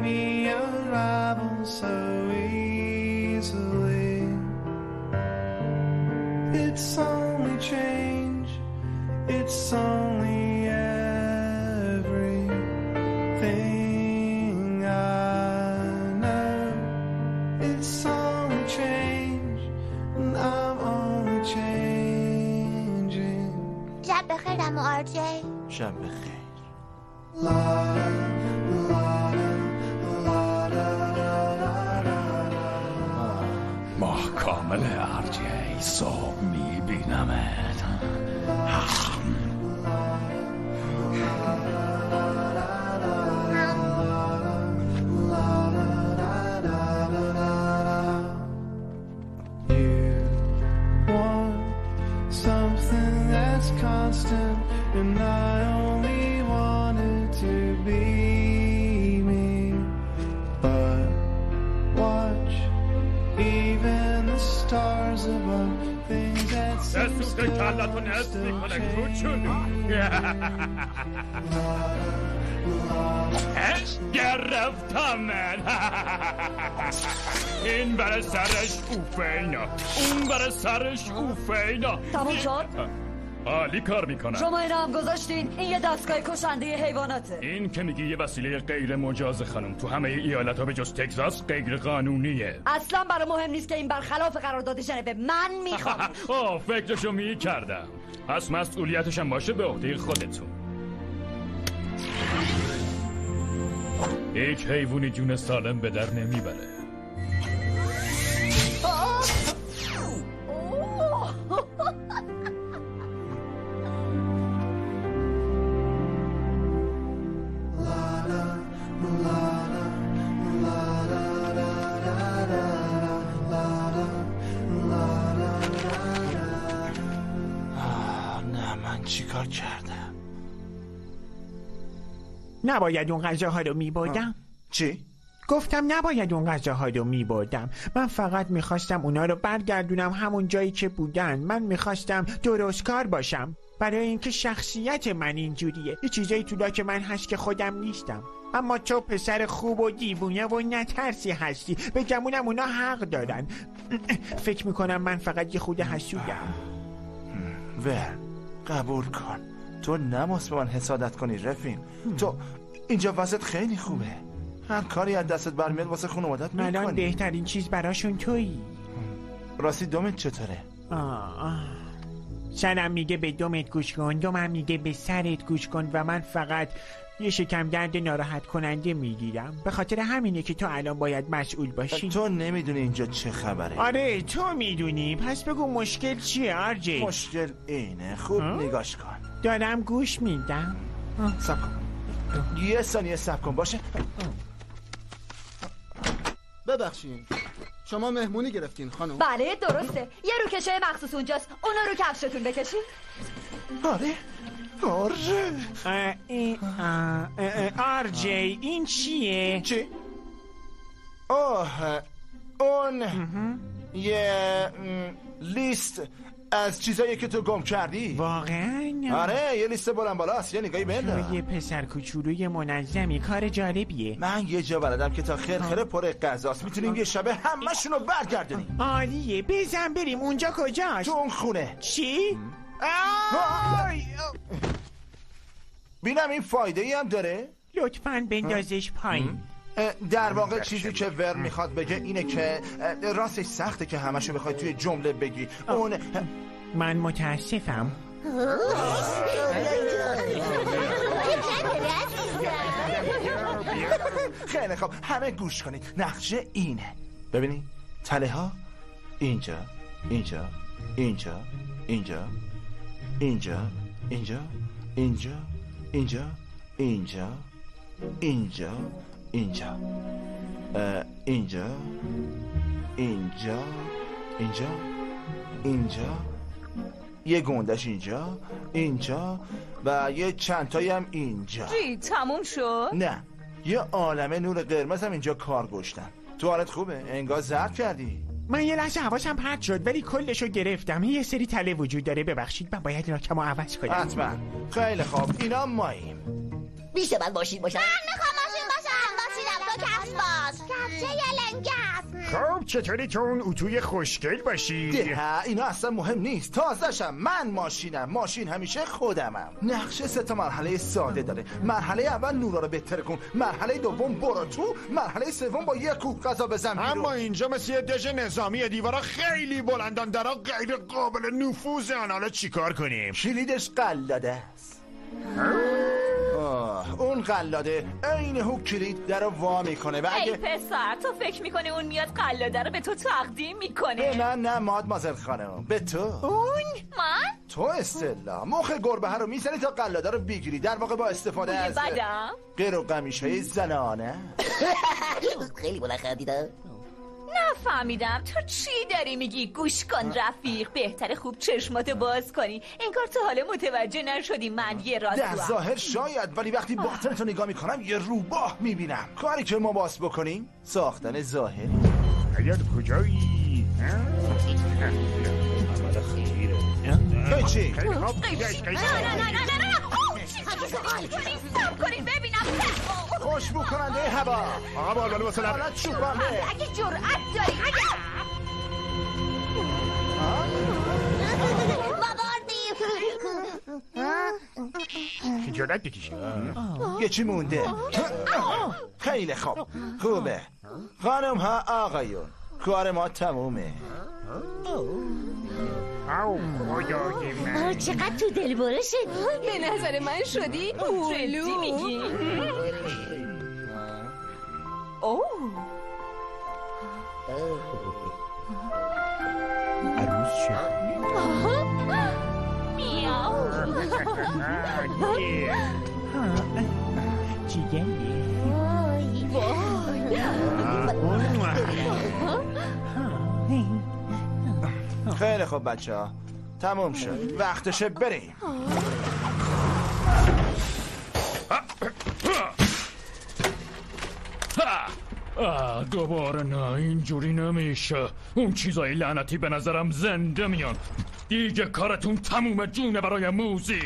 برای سرش اوفینا اون برای سرش اوفینا تموم شد؟ عالی کار می‌کنم. شما این هم گذاشتین؟ این یه دستگاه کشنده حیواناته. این که میگی یه وسیله غیر مجاز خانم. تو همه ایالت ها به جز تگزاس غیر قانونیه. اصلا برای مهم نیست که این برخلاف قرارداد ژنو من می‌خوام آه فکرشو می‌کردم. پس مسئولیتش هم باشه به عهده خودتون. یک حیوانی جون سالم به در نمی‌بره. نباید اون غذاها رو میبردم. چی؟ گفتم نباید اون غذاها رو میبردم. من فقط می‌خواستم اونا رو برگردونم همون جایی که بودن. من می‌خواستم درستکار باشم. برای اینکه شخصیت من اینجوریه. یه چیزایی تو لاک من هست که خودم نیستم. اما تو پسر خوب و دیوونه و نترسی هستی. به گمونم اونا حق دارن. فکر می‌کنم من فقط یه خود حسودم. ور قبول کن. تو نماس به من حسادت کنی رفیق. تو اینجا وضعت خیلی خوبه. هر کاری از دستت برمیاد واسه خانوادت الان می‌کنی بهترین چیز براشون تویی. راستی دومت چطوره؟ آه آه. سرم میگه به دومت گوش کن دومم میگه به سرت گوش کن و من فقط یه شکم درد ناراحت کننده می‌گیرم. به خاطر همینه که تو الان باید مسئول باشی. تو نمی‌دونی اینجا چه خبره. آره تو می‌دونی. پس بگو مشکل چیه آرجی مشکل اینه. خوب؟ نگاش کن. دارم گوش میدم. سب کن. یه ثانیه سب کن. باشه. ببخشید. شما مهمونی گرفتین خانم. بله درسته. یه روکشه مخصوص اونجاست. اونو رو کفشتون بکشید آره. آره. اه، آرجی این چیه؟ چی؟ اوه اون یه لیست. از چیزایی که تو گم کردی. واقعا؟ آره یه لیست بلند بالاست یه نگاهی بنده یه پسر کوچولوی منظمی کار جالبیه. من یه جا بلدم که تا خرخره پر غذاست می‌تونیم یه شبه همشون رو برگردونیم. عالیه. بزن بریم. اونجا کجاست؟ تو اون خونه. چی؟ آی! بینم این فایده ای هم داره؟ لطفا بندازش پایین. در واقع چیزی که ور می‌خواد بگه اینه که راستش سخته که همشو بخوای توی جمله بگی. اون من متاسفم. خیلی خب همه گوش کنید. نقشه اینه. ببینید تله ها اینجا اینجا اینجا اینجا اینجا اینجا اینجا اینجا اینجا اینجا. اینجا. اینجا. اینجا. اینجا. اینجا. یه گندش اینجا. اینجا. و یه چندتایی هم اینجا. چی تموم شد؟ نه. یه عالمه نور قرمز هم اینجا کار گشتن. تو حالت خوبه؟ انگار زرد کردی. من یه لحظه حواسم پرت شد ولی کلشو گرفتم. یه سری تله وجود داره ببخشید. من باید راکمو عوض کنم. حتما. خیلی خوب. اینا ماییم. میشه من ماشین باشم من می‌خوام ماشینم تو کفش باش کفشه یه لنگه است؟ خب چطوری تو اون اتوی خوشگل باشی؟ ده اینا اصلا مهم نیست. تازشم من ماشینم. ماشین همیشه خودمم. نقشه سه تا مرحله ساده داره. مرحله اول نورا رو بهتر کن. مرحله دوم برو تو. مرحله سوم با یه کوه غذا بزن بیرون. اما اینجا مثل یه دژ نظامی دیوارا خیلی بلندن درا غیر قابل نفوذن حالا چیکار کنیم؟ کلیدش قلاده است. اون قلاده عین هوک کلید در رو وا می‌کنه و ای اگه پسر تو فکر می‌کنی اون میاد قلاده رو به تو تقدیم به می‌کنه؟ من نه مادمازل خانم به تو. اون؟ من؟ تو استلا مخ گربه رو می‌زنی تا قلاده رو بگیری در واقع با استفاده از بدم. غیر و قمیش های زنانه. خیلی بلند خندیدم نفهمیدم تو چی داری میگی گوش کن رفیق بهتر خوب چشماتو باز کنی انگار تو حالا متوجه نشدی من یه در راستو ظاهر شاید ولی وقتی باطنتو نگاه می‌کنم یه روباه می‌بینم کاری که ما باس بکنیم ساختن ظاهری حیات کجایی خوب نه نه نه نه نه کنین ببینم خوشبو کننده هوا آقا بالبالا واسه لب حالت چوبنده اگه جرأت داری اگه خجالت بکشی یه چی مونده خیلی خوب. خوبه خانم ها آقایون کار ما تمومه او خدای من چقدر تو دل برو شدی به نظر من شدی جدی میگی. اوه. عروس شد میاو. جیگریه خیلی خوب بچه ها. تموم شد. وقتشه بریم. آه دوباره نه اینجوری نمیشه. اون چیزای لعنتی به نظرم زنده میان. دیگه کارتون تموم جونه برای موزی.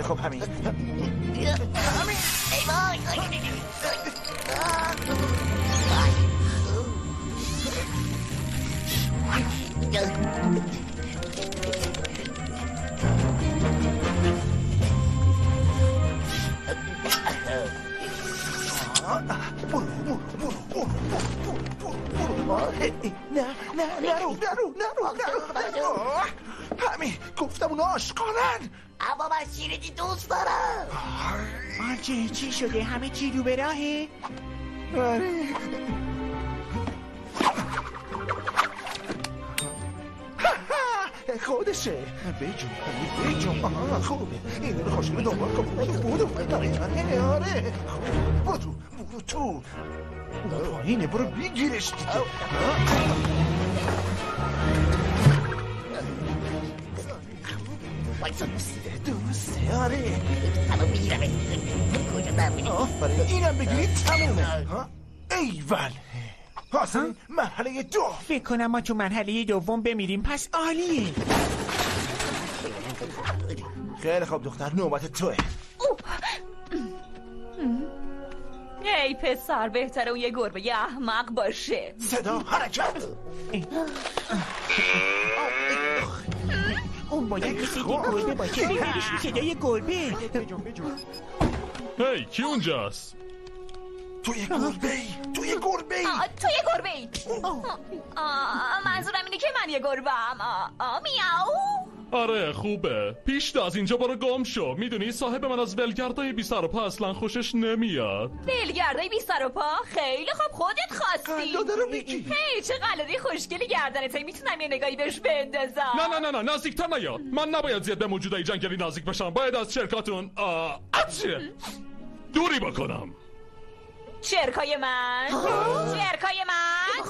ها. خب همین ای وای نه نه نرو نرو نرو نرو همین گفتم اونا آشقانن اما من شیرینی دوست دارم. آنچه چی شده؟ همه چی رو به راهه؟ آره. خودشه. بجون آه خوبه این رو خوشگل دنبال کن. بودو بودو. آره. آره برو تو. برو تو پایینه برو بگیرش دیگه. وایسا دوسته دوسته آره الان می‌گیرم کجا آفرین اینم بگیری تمومه؟ ایول حاصل مرحله دو فکر کنم ما تو مرحله دوم بمیریم پس عالیه خیلی خوب دختر نوبت توه ای پسر بهتره اون یه گربه احمق باشه. صدا حرکت. اون باید یه گربه باشه ببینیش صدای گربه؟ هی کی اونجاست؟ توی گربه ای توی گربه ای. آه، تو یه گربه ای. منظورم اینه که من یه گربه ام. میاو. آره خوبه. پیش از اینجا برو گم شو. می‌دونی صاحب من از ولگردای بی سر و پا اصلا خوشش نمیاد. دلگردای بی سر و پا؟ خیلی خوب خودت خواستی. قلاده رو بگی. هی چه قلاده خوشگلی گردنت. می‌تونم یه نگاهی بهش بندازم. نه نه نه نه نزدیکتر نیاد من نباید زیاد به موجودای جنگلی نزدیک بشم. باید از شرکاتون آه، دوری بکنم. چرکای من. چرکای من.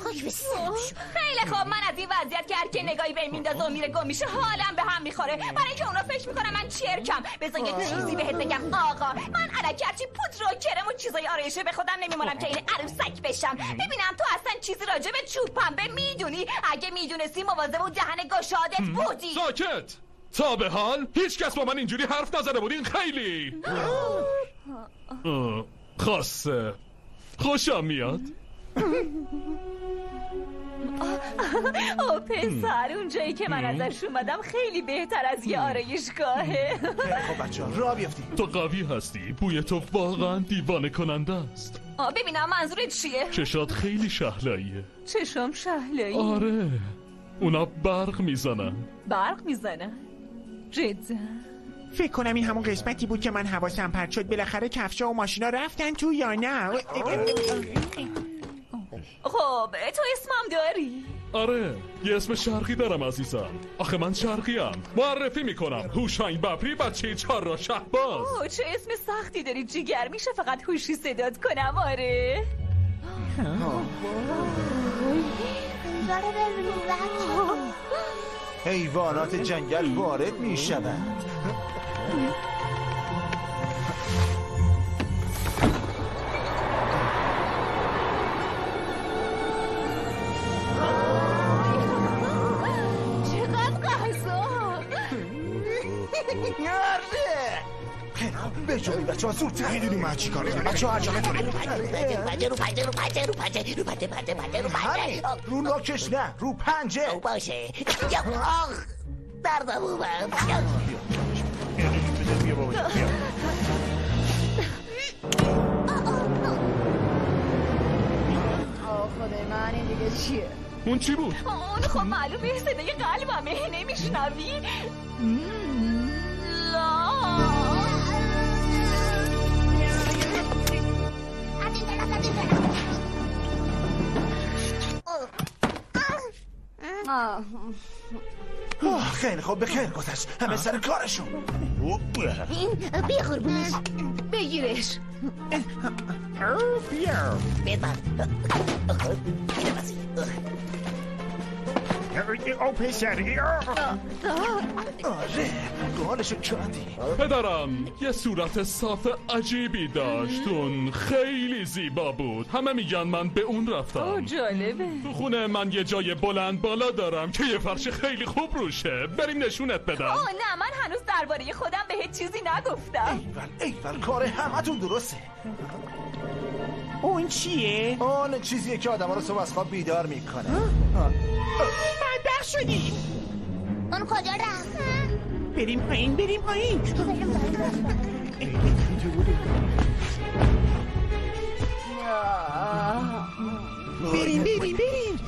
خیلی خوب. من از این وضعیت که هر کی نگاهی به این میندازه و میره گم میشه حالم به هم می‌خوره. برای اینکه اونا فکر می‌کنن من چرکم. بذار یه چیزی بهت بگم. آقا من الکی هرچی پودر و کرم و چیزای آرایشه به خودم نمیمونم که این عروسک بشم. ببینم تو اصلا چیزی راجع به چوب پنبه می‌دونی؟ اگه می‌دونستی مواظب و دهن گشادت بودی. ساکت. تا به حال هیچ کس با من اینجوری حرف نزده بود. این خیلی. خاصه. خوشم میاد. او پسر اون جایی که من ازش اومدم خیلی بهتر از یه آرایشگاهه. خب بچه ها را بیفتیم تو قوی هستی. بوی تو واقعا دیوانه کننده است. آه، ببینم منظورت چیه؟ چشات خیلی شهلاییه. چشم شهلایی. آره. اونا برق می‌زنن. برق می‌زنه جدا. فکر کنم این همون قسمتی بود که من حواسم پرت شد. بالاخره کفشا و ماشینا رفتن تو یا نه؟ خب تو اسمم داری؟ آره یه اسم شرقی دارم عزیزم. آخه من شرقیم. معرفی می‌کنم. هوشنگ ببری بچه چهار را شهباز. اوه چه اسم سختی داری. جیگر میشه فقط هوشی صدات کنم آره. حیوانات جنگل وارد می بچه ها زودتر می‌دونی من چی کار کنم بچه ها عجله کنید رو پنجه رو پنجه رو پنجه رو پنجه رو پنجه پنجه پنجه رو پنجه رو ناکش نه رو پنجه باشه آخ دردم اومد من این دیگه چیه؟ اون چی بود؟ اون خب معلومه صدای قلبمه نمیشنوی. لا. آه. خیلی خوب به خیر گذشت. همه سر کارشون. این بیا قربونش بگیرش. بیا. او پسری آره. گالشو کندی پدرم یه صورت صاف عجیبی داشت اون خیلی زیبا بود. همه میگن من به اون رفتم. جالبه. تو خونه من یه جای بلند بالا دارم که یه فرش خیلی خوب روشه. بریم نشونت بدم. اوه نه من هنوز درباره خودم بهت چیزی نگفتم. ایول ایول کار همتون درسته. اون چیه؟ اون چیزیه که آدم رو صبح از خواب بیدار می‌کنه. شدیم اون کجا رفت بریم پایین بریم پایین. بریم بریم بریم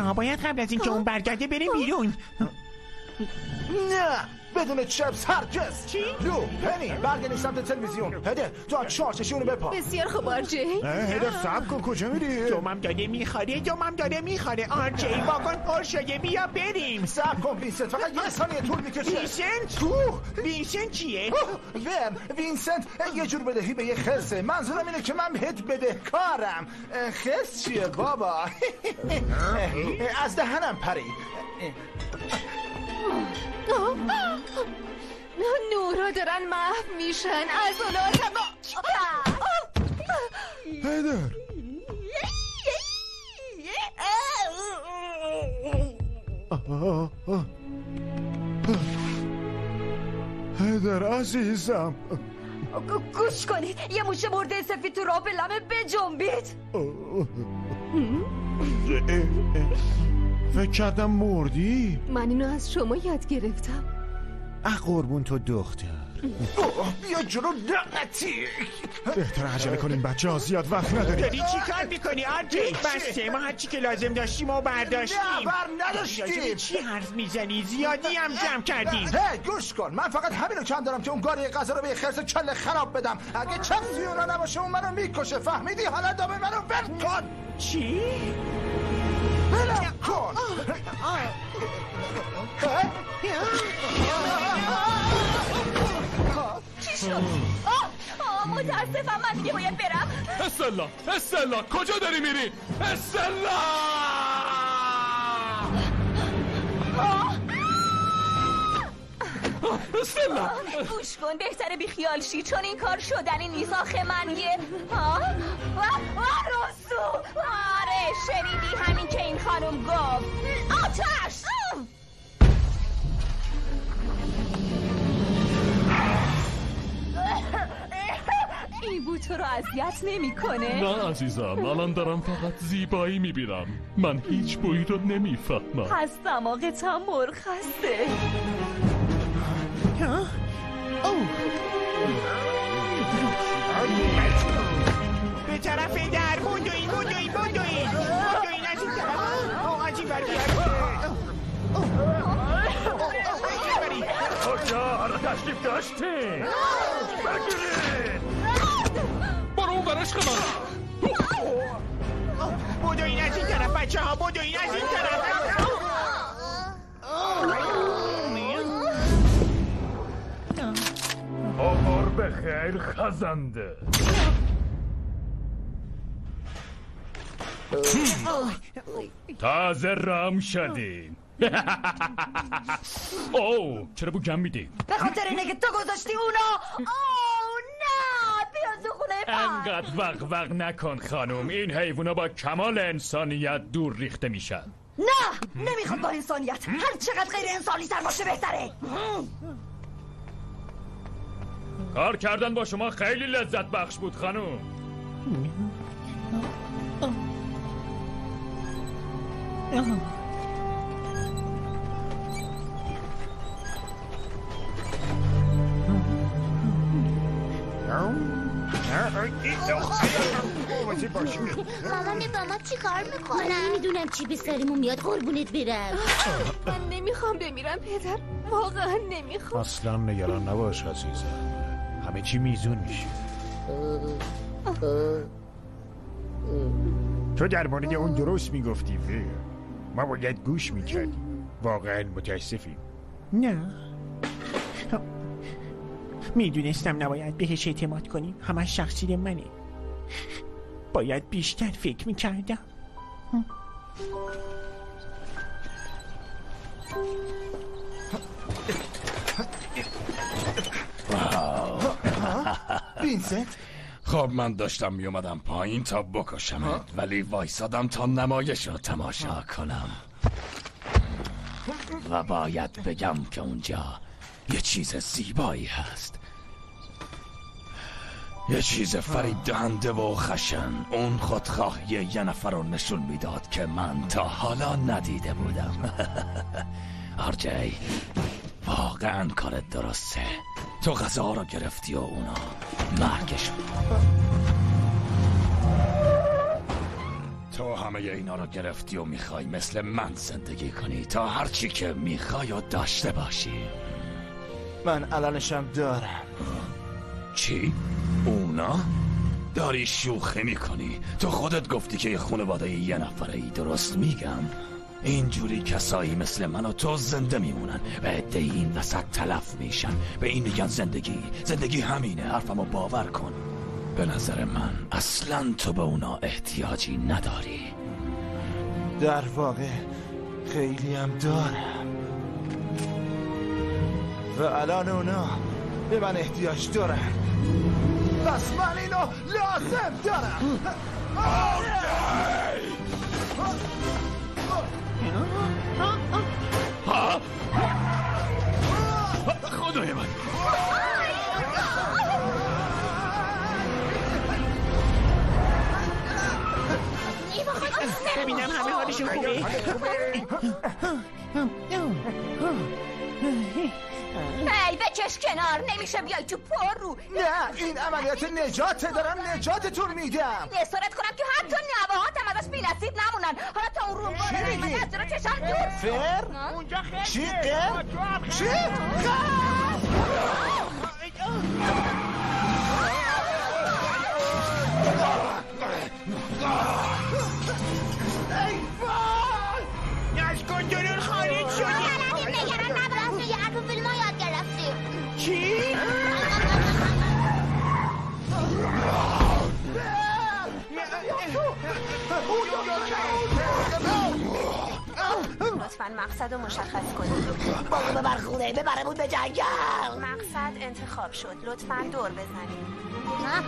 ها باید قبل از اینکه اون برگرده بریم بیرون. نه. بدون چپس هرگز. چی؟ لو پنی برگردی سمت تلویزیون. هده تو از چارچشونو بپا. بسیار خوب آرجی هدر سب کن کجا میری؟ دومم داره می‌خوره دومم داره می‌خوره آرجی واگن پر شده بیا بریم. سب کن وینسنت فقط یه ثانیه طول می‌کشه. وینسنت؟ وینسنت چیه؟ ورم وینسنت یه جور بدهی به یه خرسه. منظورم اینه که من بهت بدهکارم. خرس چیه بابا؟ از دهنم پرید. نورا دارن محو میشن. از آه، آه. هدر عزیزم. گوش کنید یه موشه مرده سفید تو راه به لمه بجنبید. فکر کردم مردی؟ من اینو از شما یاد گرفتم. اه قربون تو دختر. بیا جلو لعنتی بهتر عجله کنیم بچه ها زیاد وقت نداریم. داری چی کار می‌کنی آرجی؟ بسته ما هرچی که لازم داشتیم و برداشتیم. نه، بر نداشتیم. چی حرف می‌زنی؟ زیادی هم جمع کردیم هی گوش کن. من فقط همینو کم دارم که اون گاری غذا رو به خرس کله خراب بدم. اگه چیزی اونا نباشه اون منو می‌کشه. فهمیدی؟ حالا دامه منو ول کن. چی؟ چی شد؟ متاسفم من دیگه باید برم استلا استلا کجا داری میری استلا استلا گوش کن بهتره بیخیال شی چون این کار شدنی نیست. آخه من یه ها و و رستو آره شنیدی همین که این خانم گفت. آتش! این بود تو رو اذیت نمی‌کنه؟ نه عزیزم الان دارم فقط زیبایی می‌بینم. من هیچ بویی رو نمی‌فهمم. پس دماغت هم مرخصه به طرف در بودوین بودوین بودوین بودوین از این طرف آه عجیب برگرد کجا را تشریف داشتین بگیرید. برو اون برش من بودوین از این طرف بچه ها بودوین از این طرف به خیر خزنده. تازه رام شدین او چرا بو گم میدی؟ به خاطر اینه که تو گذاشتی اونا. اوه نه بیا تو خونه انقدر وق وق نکن خانم. این حیوونا با کمال انسانیت دور ریخته میشن. نه نمی‌خواد با انسانیت. هر چقدر غیر انسانی تر باشه بهتره. کار کردن با شما خیلی لذت بخش بود خانم. مامان با ما چی کار می‌کنن؟ من نمی‌دونم چی بسرمون میاد قربونت برم. من نمی‌خوام بمیرم پدر. واقعا نمی‌خوام. اصلا نگران نباش عزیزم. همه چی میزون میشه. تو در مورد اون درست می‌گفتی وی. ما باید گوش می‌کردیم. واقعا متاسفیم. نه. می‌دونستم نباید بهش اعتماد کنیم. همش شخصی منه. باید بیشتر فکر می‌کردم. وینسنت خب من داشتم میومدم پایین تا بکشمت. ولی وایسادم تا نمایش رو تماشا کنم. و باید بگم که اونجا یه چیز زیبایی هست. یه چیز فرید دهنده و خشن. اون خودخواهی یه نفر رو نشون می‌داد که من تا حالا ندیده بودم. آرجی واقعا کارت درسته. تو غذا رو گرفتی و اونا مرگشون تو همه اینا رو گرفتی و می‌خوای مثل من زندگی کنی تا هرچی که می‌خوای و داشته باشی. من الانشم دارم. چی؟ اونا؟ داری شوخی می‌کنی. تو خودت گفتی که یه خانواده یه نفره ای درست میگم. اینجوری کسایی مثل من و تو زنده میمونن. و عده این وسط تلف میشن. به این میگن زندگی. زندگی همینه. حرفمو باور کن. به نظر من اصلا تو به اونا احتیاجی نداری. در واقع خیلی هم دارم. و الان اونا به من احتیاج دارن. پس من اینو لازم دارم. خدای من ببینم همه حالشون خوبه ای بکش کنار نمیشه بیای تو پر رو نه. این عملیات نجات دارم نجاتتون میدم. نصارت کنم که حتی نواهاتم ازش بی نصیب نمونن. حالا تا اون رو چی؟ میگی؟ از جلو چشم دور. فر؟ اونجا خیلی چی؟ قر؟ چی؟ از کنترل خارج شدی. لطفا مقصد رو مشخص کنید. بابا ببر خونه ببرمون به جنگل. مقصد انتخاب شد. لطفا دور بزنید.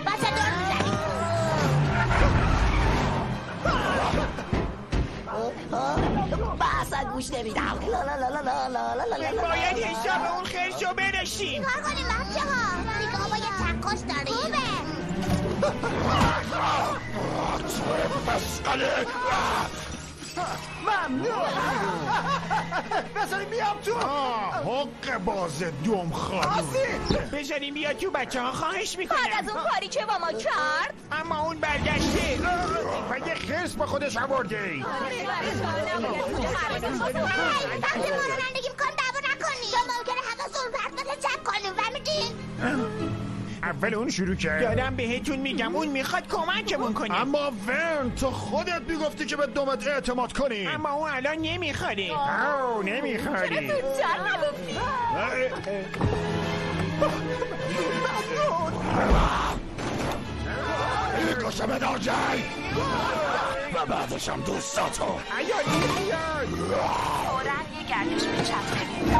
بچه دور می‌زنیم من اصلا گوش نمیدم لا لا لا لا لا لا لا لا. باید حساب اون خرشو برشیم کار کنیم بچه ها دیگه با یه چکش داریم خوبه ممنون بذاریم بیام تو حق باز دوم خانون بذاریم بیا تو بچه ها خواهش می‌کنم بعد از اون کاری که با ما کرد اما اون برگشته و یه خرس به خودش آورده ای وقتی ما رو رانندگی می‌کنیم دعوا نکنیم یا ممکنه پرت بشه چک کنیم فهمیدین اول اون شروع کرد. دارم بهتون میگم اون می‌خواد کمکمون کنه. اما ون تو خودت می‌گفتی که به دومت اعتماد کنی. اما اون الان نمیخواره او نمیخواری زودتر نگفتی؟ می‌کشم دارجی و بعدشم دوستاتو. فورا یه گردش به چپ کنید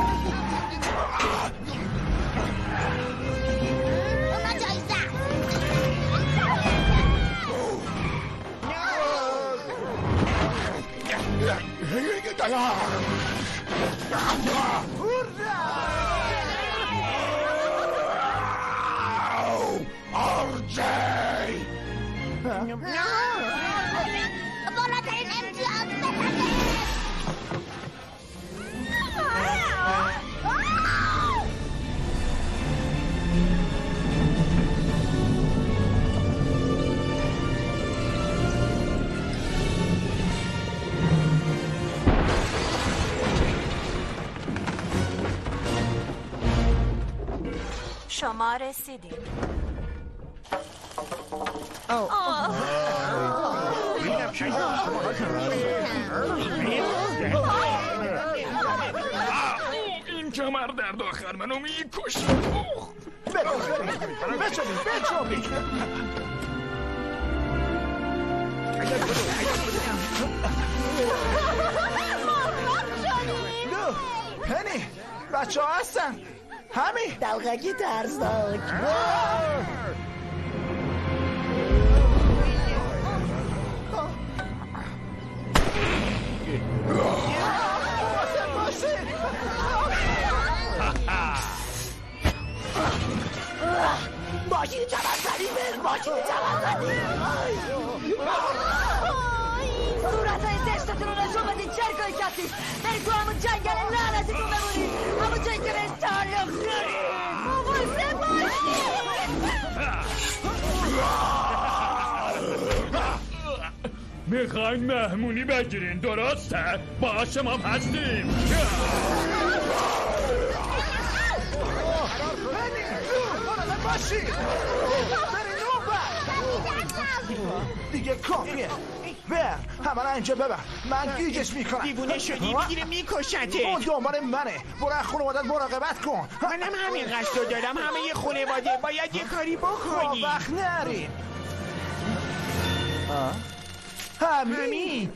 Hurrah! All day! شما رسیدیم. این کمر در داخل منو می‌کشه. بچه پنی بچه ها هستن. همی دلغکی ترسناک. ماشین چمن زدی ماشین چمن زدی صورت های زشتتون رو نشون چرکای کسی برید تو همون جنگل لعنتیتون بمونید. همون جایی که بهش تعلق دارید حواسه می‌خواین مهمونی بگیرین درسته؟ باشه ما هم هستیم. دیگه کافیه. بر همه را اینجا ببر. من گیجش می‌کنم. دیوونه شدی می‌گیره میکشته اون دنبال منه. برو از خانوادت مراقبت کن. منم همین قصد رو دارم. همه یه خانواده باید یه کاری بکنی. وقت نریم همین.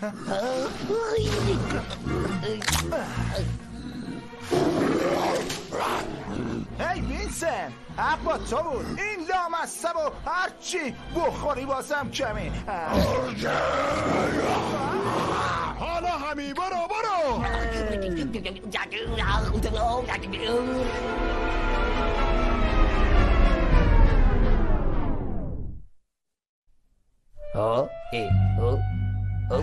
هی وینسن حق با تو بود این لامصب و هرچی بخوری باسم کمی حالا همی برو برو Oh, eh, oh, oh.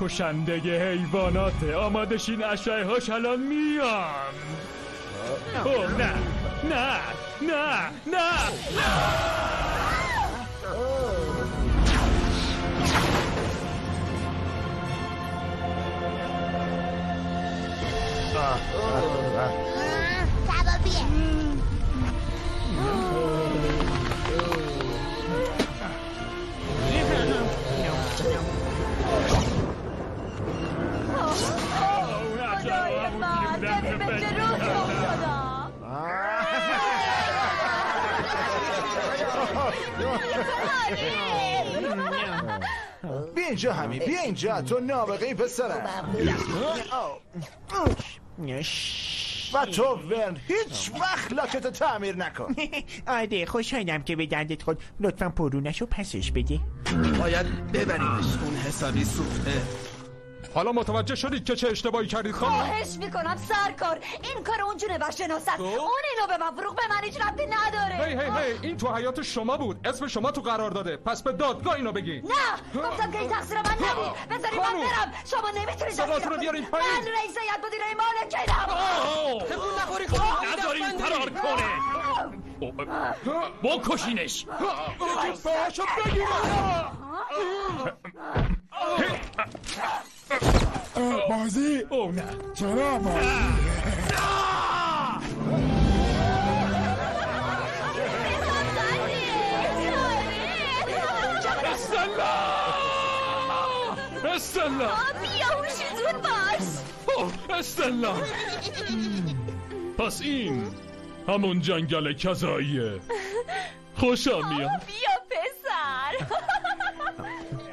کشنده حیوانات. آماده شین اشعه هاش الان میان. اوه نه نه نه نه. کبابیه خدای من دمی به جلو افتادم بیا اینجا همین بیا اینجا. تو نابغه پسرم و تو ورن هیچ وقت لاکت تعمیر نکن. آره خوشحالم که به دندت خود. لطفا پرونشو پسش بده. باید ببریمش اون حسابی سوخته. حالا متوجه شدید که چه اشتباهی کردید خانم؟ خواهش می‌کنم سرکار. این کار اون جونه شناس است اون اینو به من فروغ به من هیچ ربطی نداره. هی هی هی این تو حیات شما بود. اسم شما تو قرار داده. پس به دادگاه اینو بگین. نه گفتم که این تقصیر من نبود. بذاری من خانم. برم. شما نمی‌تونید صداتون رو بیارین پایین. من رئیس هیئت مدیره مالکینم تکون نخوری نذارین فرار کنه. بکشینش. باشو بگیر. بازی؟ او نه. چرا بازی؟ استلا! استلا! بیا هوشی زود باش. استلا! پس این همون جنگل کذاییه. خوشم میاد. بیا پسر.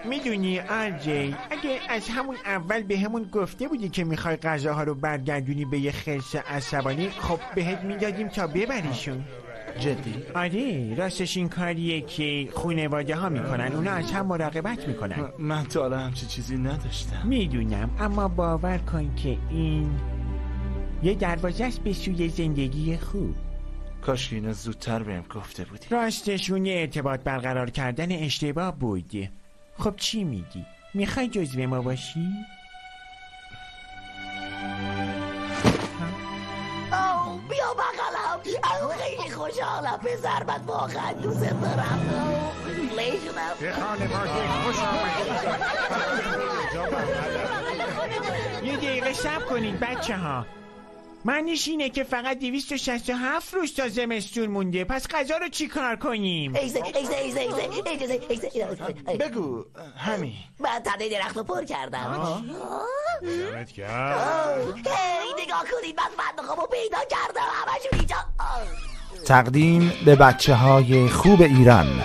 می‌دونی آرجی اگه از همون اول به همون گفته بودی که می‌خوای غذاها رو برگردونی به یه خرس عصبانی خب بهت می‌دادیم تا ببریشون. جدی؟ آره راستش این کاریه که خونواده ها می‌کنن اونا از هم مراقبت می‌کنن. من تا حالا همچی چیزی نداشتم. می‌دونم اما باور کن که این یه دروازه است به سوی زندگی خوب. کاش اینو زودتر بهم گفته بودی. راستش اون یه ارتباط برقرار کردن اشتباه بود. خب چی میگی؟ می‌خوای جزو ما باشی؟ آو بیا بغلم. آو خیلی خوشحالم پسر من واقعا دوست دارم. شدم به خانواده خوش یه دقیقه شب کنید بچه ها معنیش اینه که فقط 267 روز تا زمستون مونده. پس غذا رو چی کار کنیم؟ بگو همین. من تنه درخت رو پر کردم. هی نگاه کنید من فندقامو پیدا کردم. همشون اینجا. آه. تقدیم به بچه های خوب ایران.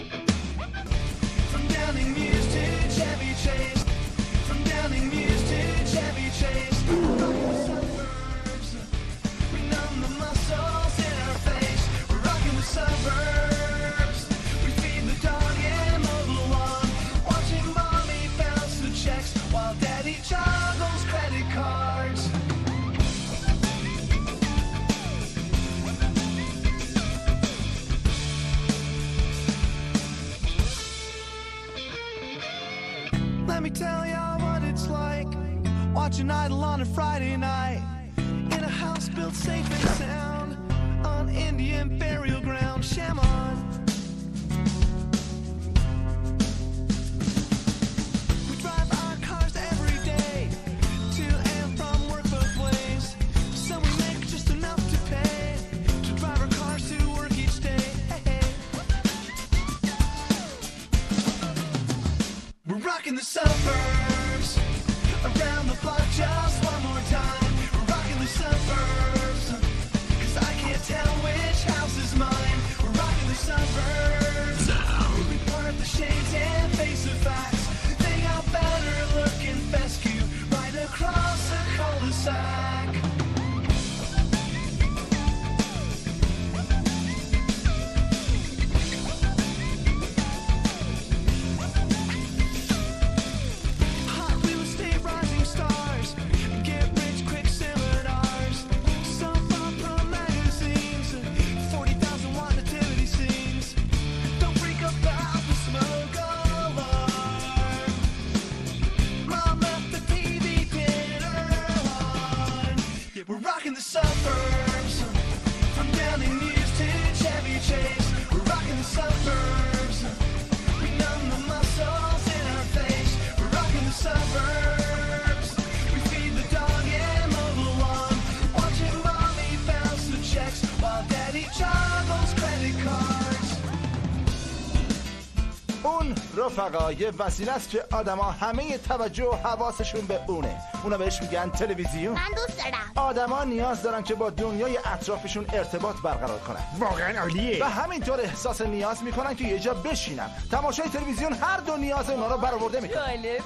رفقا یه وسیله است که آدما همه توجه و حواسشون به اونه. اونا بهش میگن تلویزیون. من دوست دارم. آدما نیاز دارن که با دنیای اطرافشون ارتباط برقرار کنن. واقعا عالیه. و همینطور احساس نیاز می‌کنن که یه جا بشینن. تماشای تلویزیون هر دو نیاز اونا رو برآورده می‌کنه جالبه.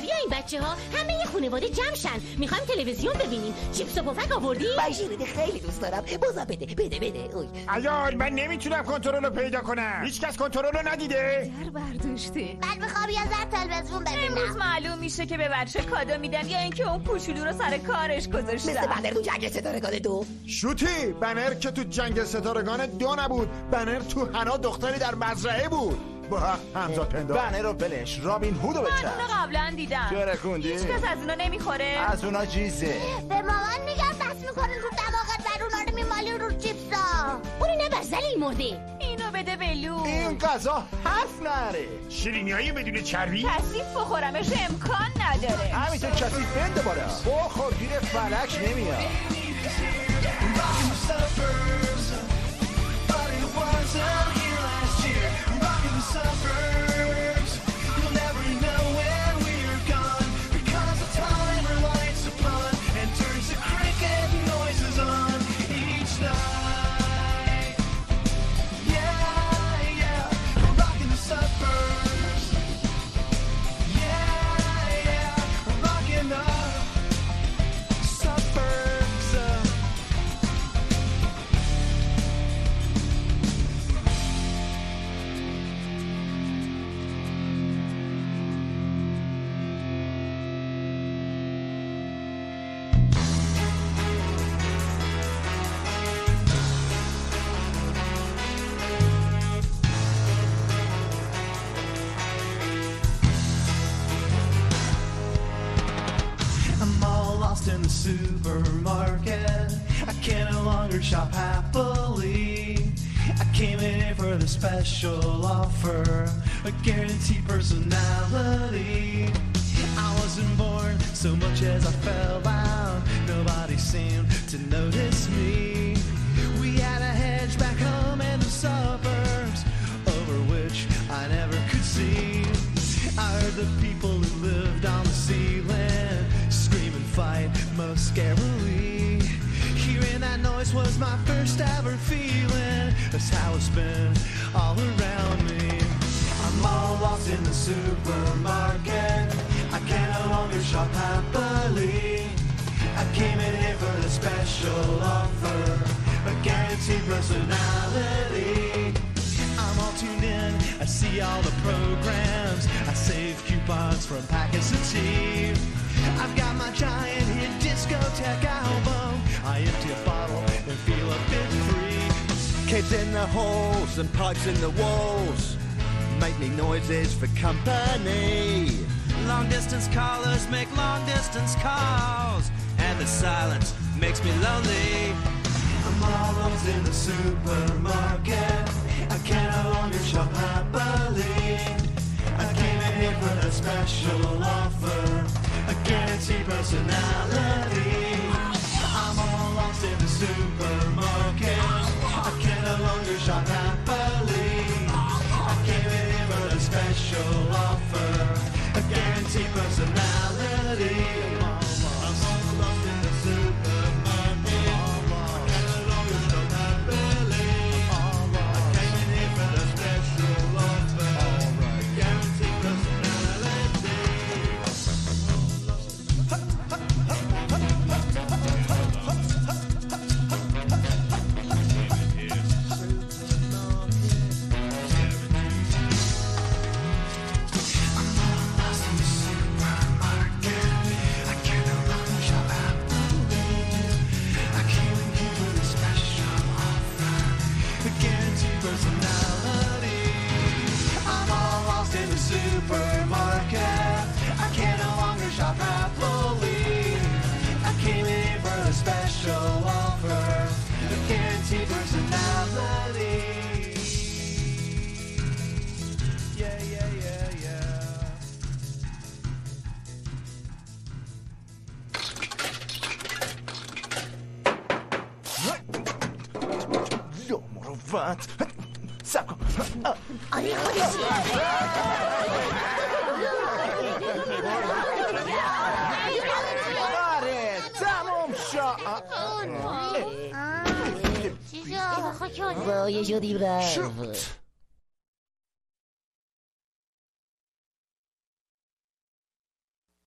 بیاین بچه ها همه یه خانواده جمع شن. می‌خوایم تلویزیون ببینیم. چیپس و پفک آوردی؟ من شیرینی خیلی دوست دارم. بازم بده بده بده. اوی. عیال من نمی‌تونم کنترل رو پیدا کنم. هیچکس کنترل رو ندیده. در برداشته. من می‌خوام یه ذره تلویزیون امروز ببینم. معلوم میشه که به بچه کادو میدن یا اینکه اون کوچولو رو سر کارش مثل گذاشتن بندر تو جنگ ستارگان دو. شوتی بنر که تو جنگ ستارگان دو نبود. بنر تو حنا دختری در مزرعه بود. با همزاد پندار. بنه رو بلش رابین هودو من بچن اونو قبلا دیدم. چرا خوندی؟ هیچ کس از اونا نمی‌خوره. از اونا جیزه به مامان میگم دست می‌کنه رو دماغت بر اونا رو میمالی رو چیپسا. اونو نبر زلیل مرده. اینو بده بلو این غذا حرف نره. شیرینی هایی بدون چربی؟ کثیف بخورمش امکان نداره. همینطور کسی بنده بالا بخور گیر فلک نمیاد. Guaranteed personality. I wasn't born so much as I fell out. Nobody seemed to notice me. We had a hedge back home in the suburbs, over which I never could see. I heard the people who lived on the ceiling scream and fight most scarily. Hearing that noise was my first ever feeling. That's how it's been supermarket. I can no longer shop happily. I came in here for a special offer, a guaranteed personality. I'm all tuned in, I see all the programs. I save coupons from packets of tea. I've got my giant hit discotheque album. I empty a bottle and feel a bit free. Kids in the halls and pipes in the walls make me noises for company. Long distance callers make long distance calls, and the silence makes me lonely. I'm all lost in the supermarket. I can no longer shop happily. I came in here for a special offer, a guaranteed personality. I'm all lost in the supermarket. I can no longer shop special offer, a guaranteed personality. مروت سب کن آره آره تموم شا چی شد؟ رفت شد